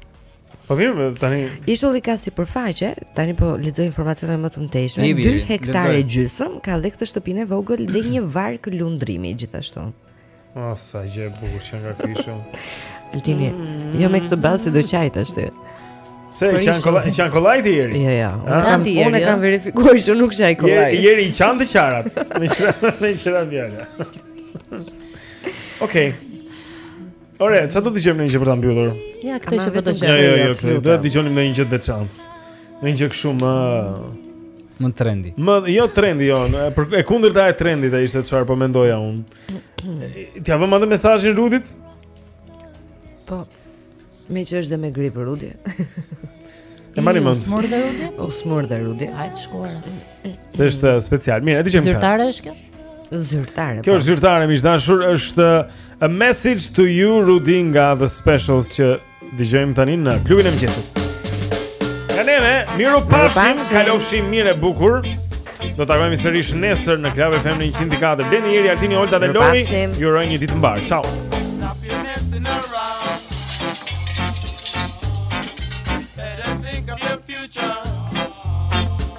Po mirë, tani ishulli ka sipërfaqe, tani po lexoj informacione më të mëtejshme. 2 hektarë e gjysmë ka dhe këtë shtëpinë e vogël dhe një varkë lundrimi gjithashtu. O oh, sa gjë e bukur që nga kishu. Altini, mm. jo me këtë bazë do qajt ashtu. Se po i qan kollaj, i qan kollaj ti Jeri. Jo, jo. Unë kam jo. verifikuar që nuk qaj kollaj. Jeri, Jeri i qan të qarat. Me qira, me qira vjala. Okej. Ore, çfarë do të dëgjojmë ndonjë gjë për ta mbyllur? Ja, këtë që po dëgjoj. Jo, jo, jo, do të dëgjojmë ndonjë gjë të veçantë. Ndonjë gjë shumë më trendi. Më jo trendi jo, por e kundërta e trendit ajo ishte çfarë po mendoja unë. T'ia vëmë atë mesazhin Rudit? Po. Meqë është dhe me grip Rudi. E mani mund. Sëmurë dhe Rudi? O sëmurë dhe Rudi. Hajt të shkuara. Se është special. Mirë, e dëgjojmë. Zyrtare është kjo? Zyrtare. Kjo po. është zyrtare, miq të dashur, është a message to you Rudy nga the Specials që dëgjojmë tani në klubin e mëngjesit. Nga neve, mirupafshim, kalofshi mirë e bukur. Do të takohemi sërish nesër në Club FM në 104. Blendi, Jeri, Altini, Olta dhe Lori ju urojnë një ditë të mbarë. Ciao.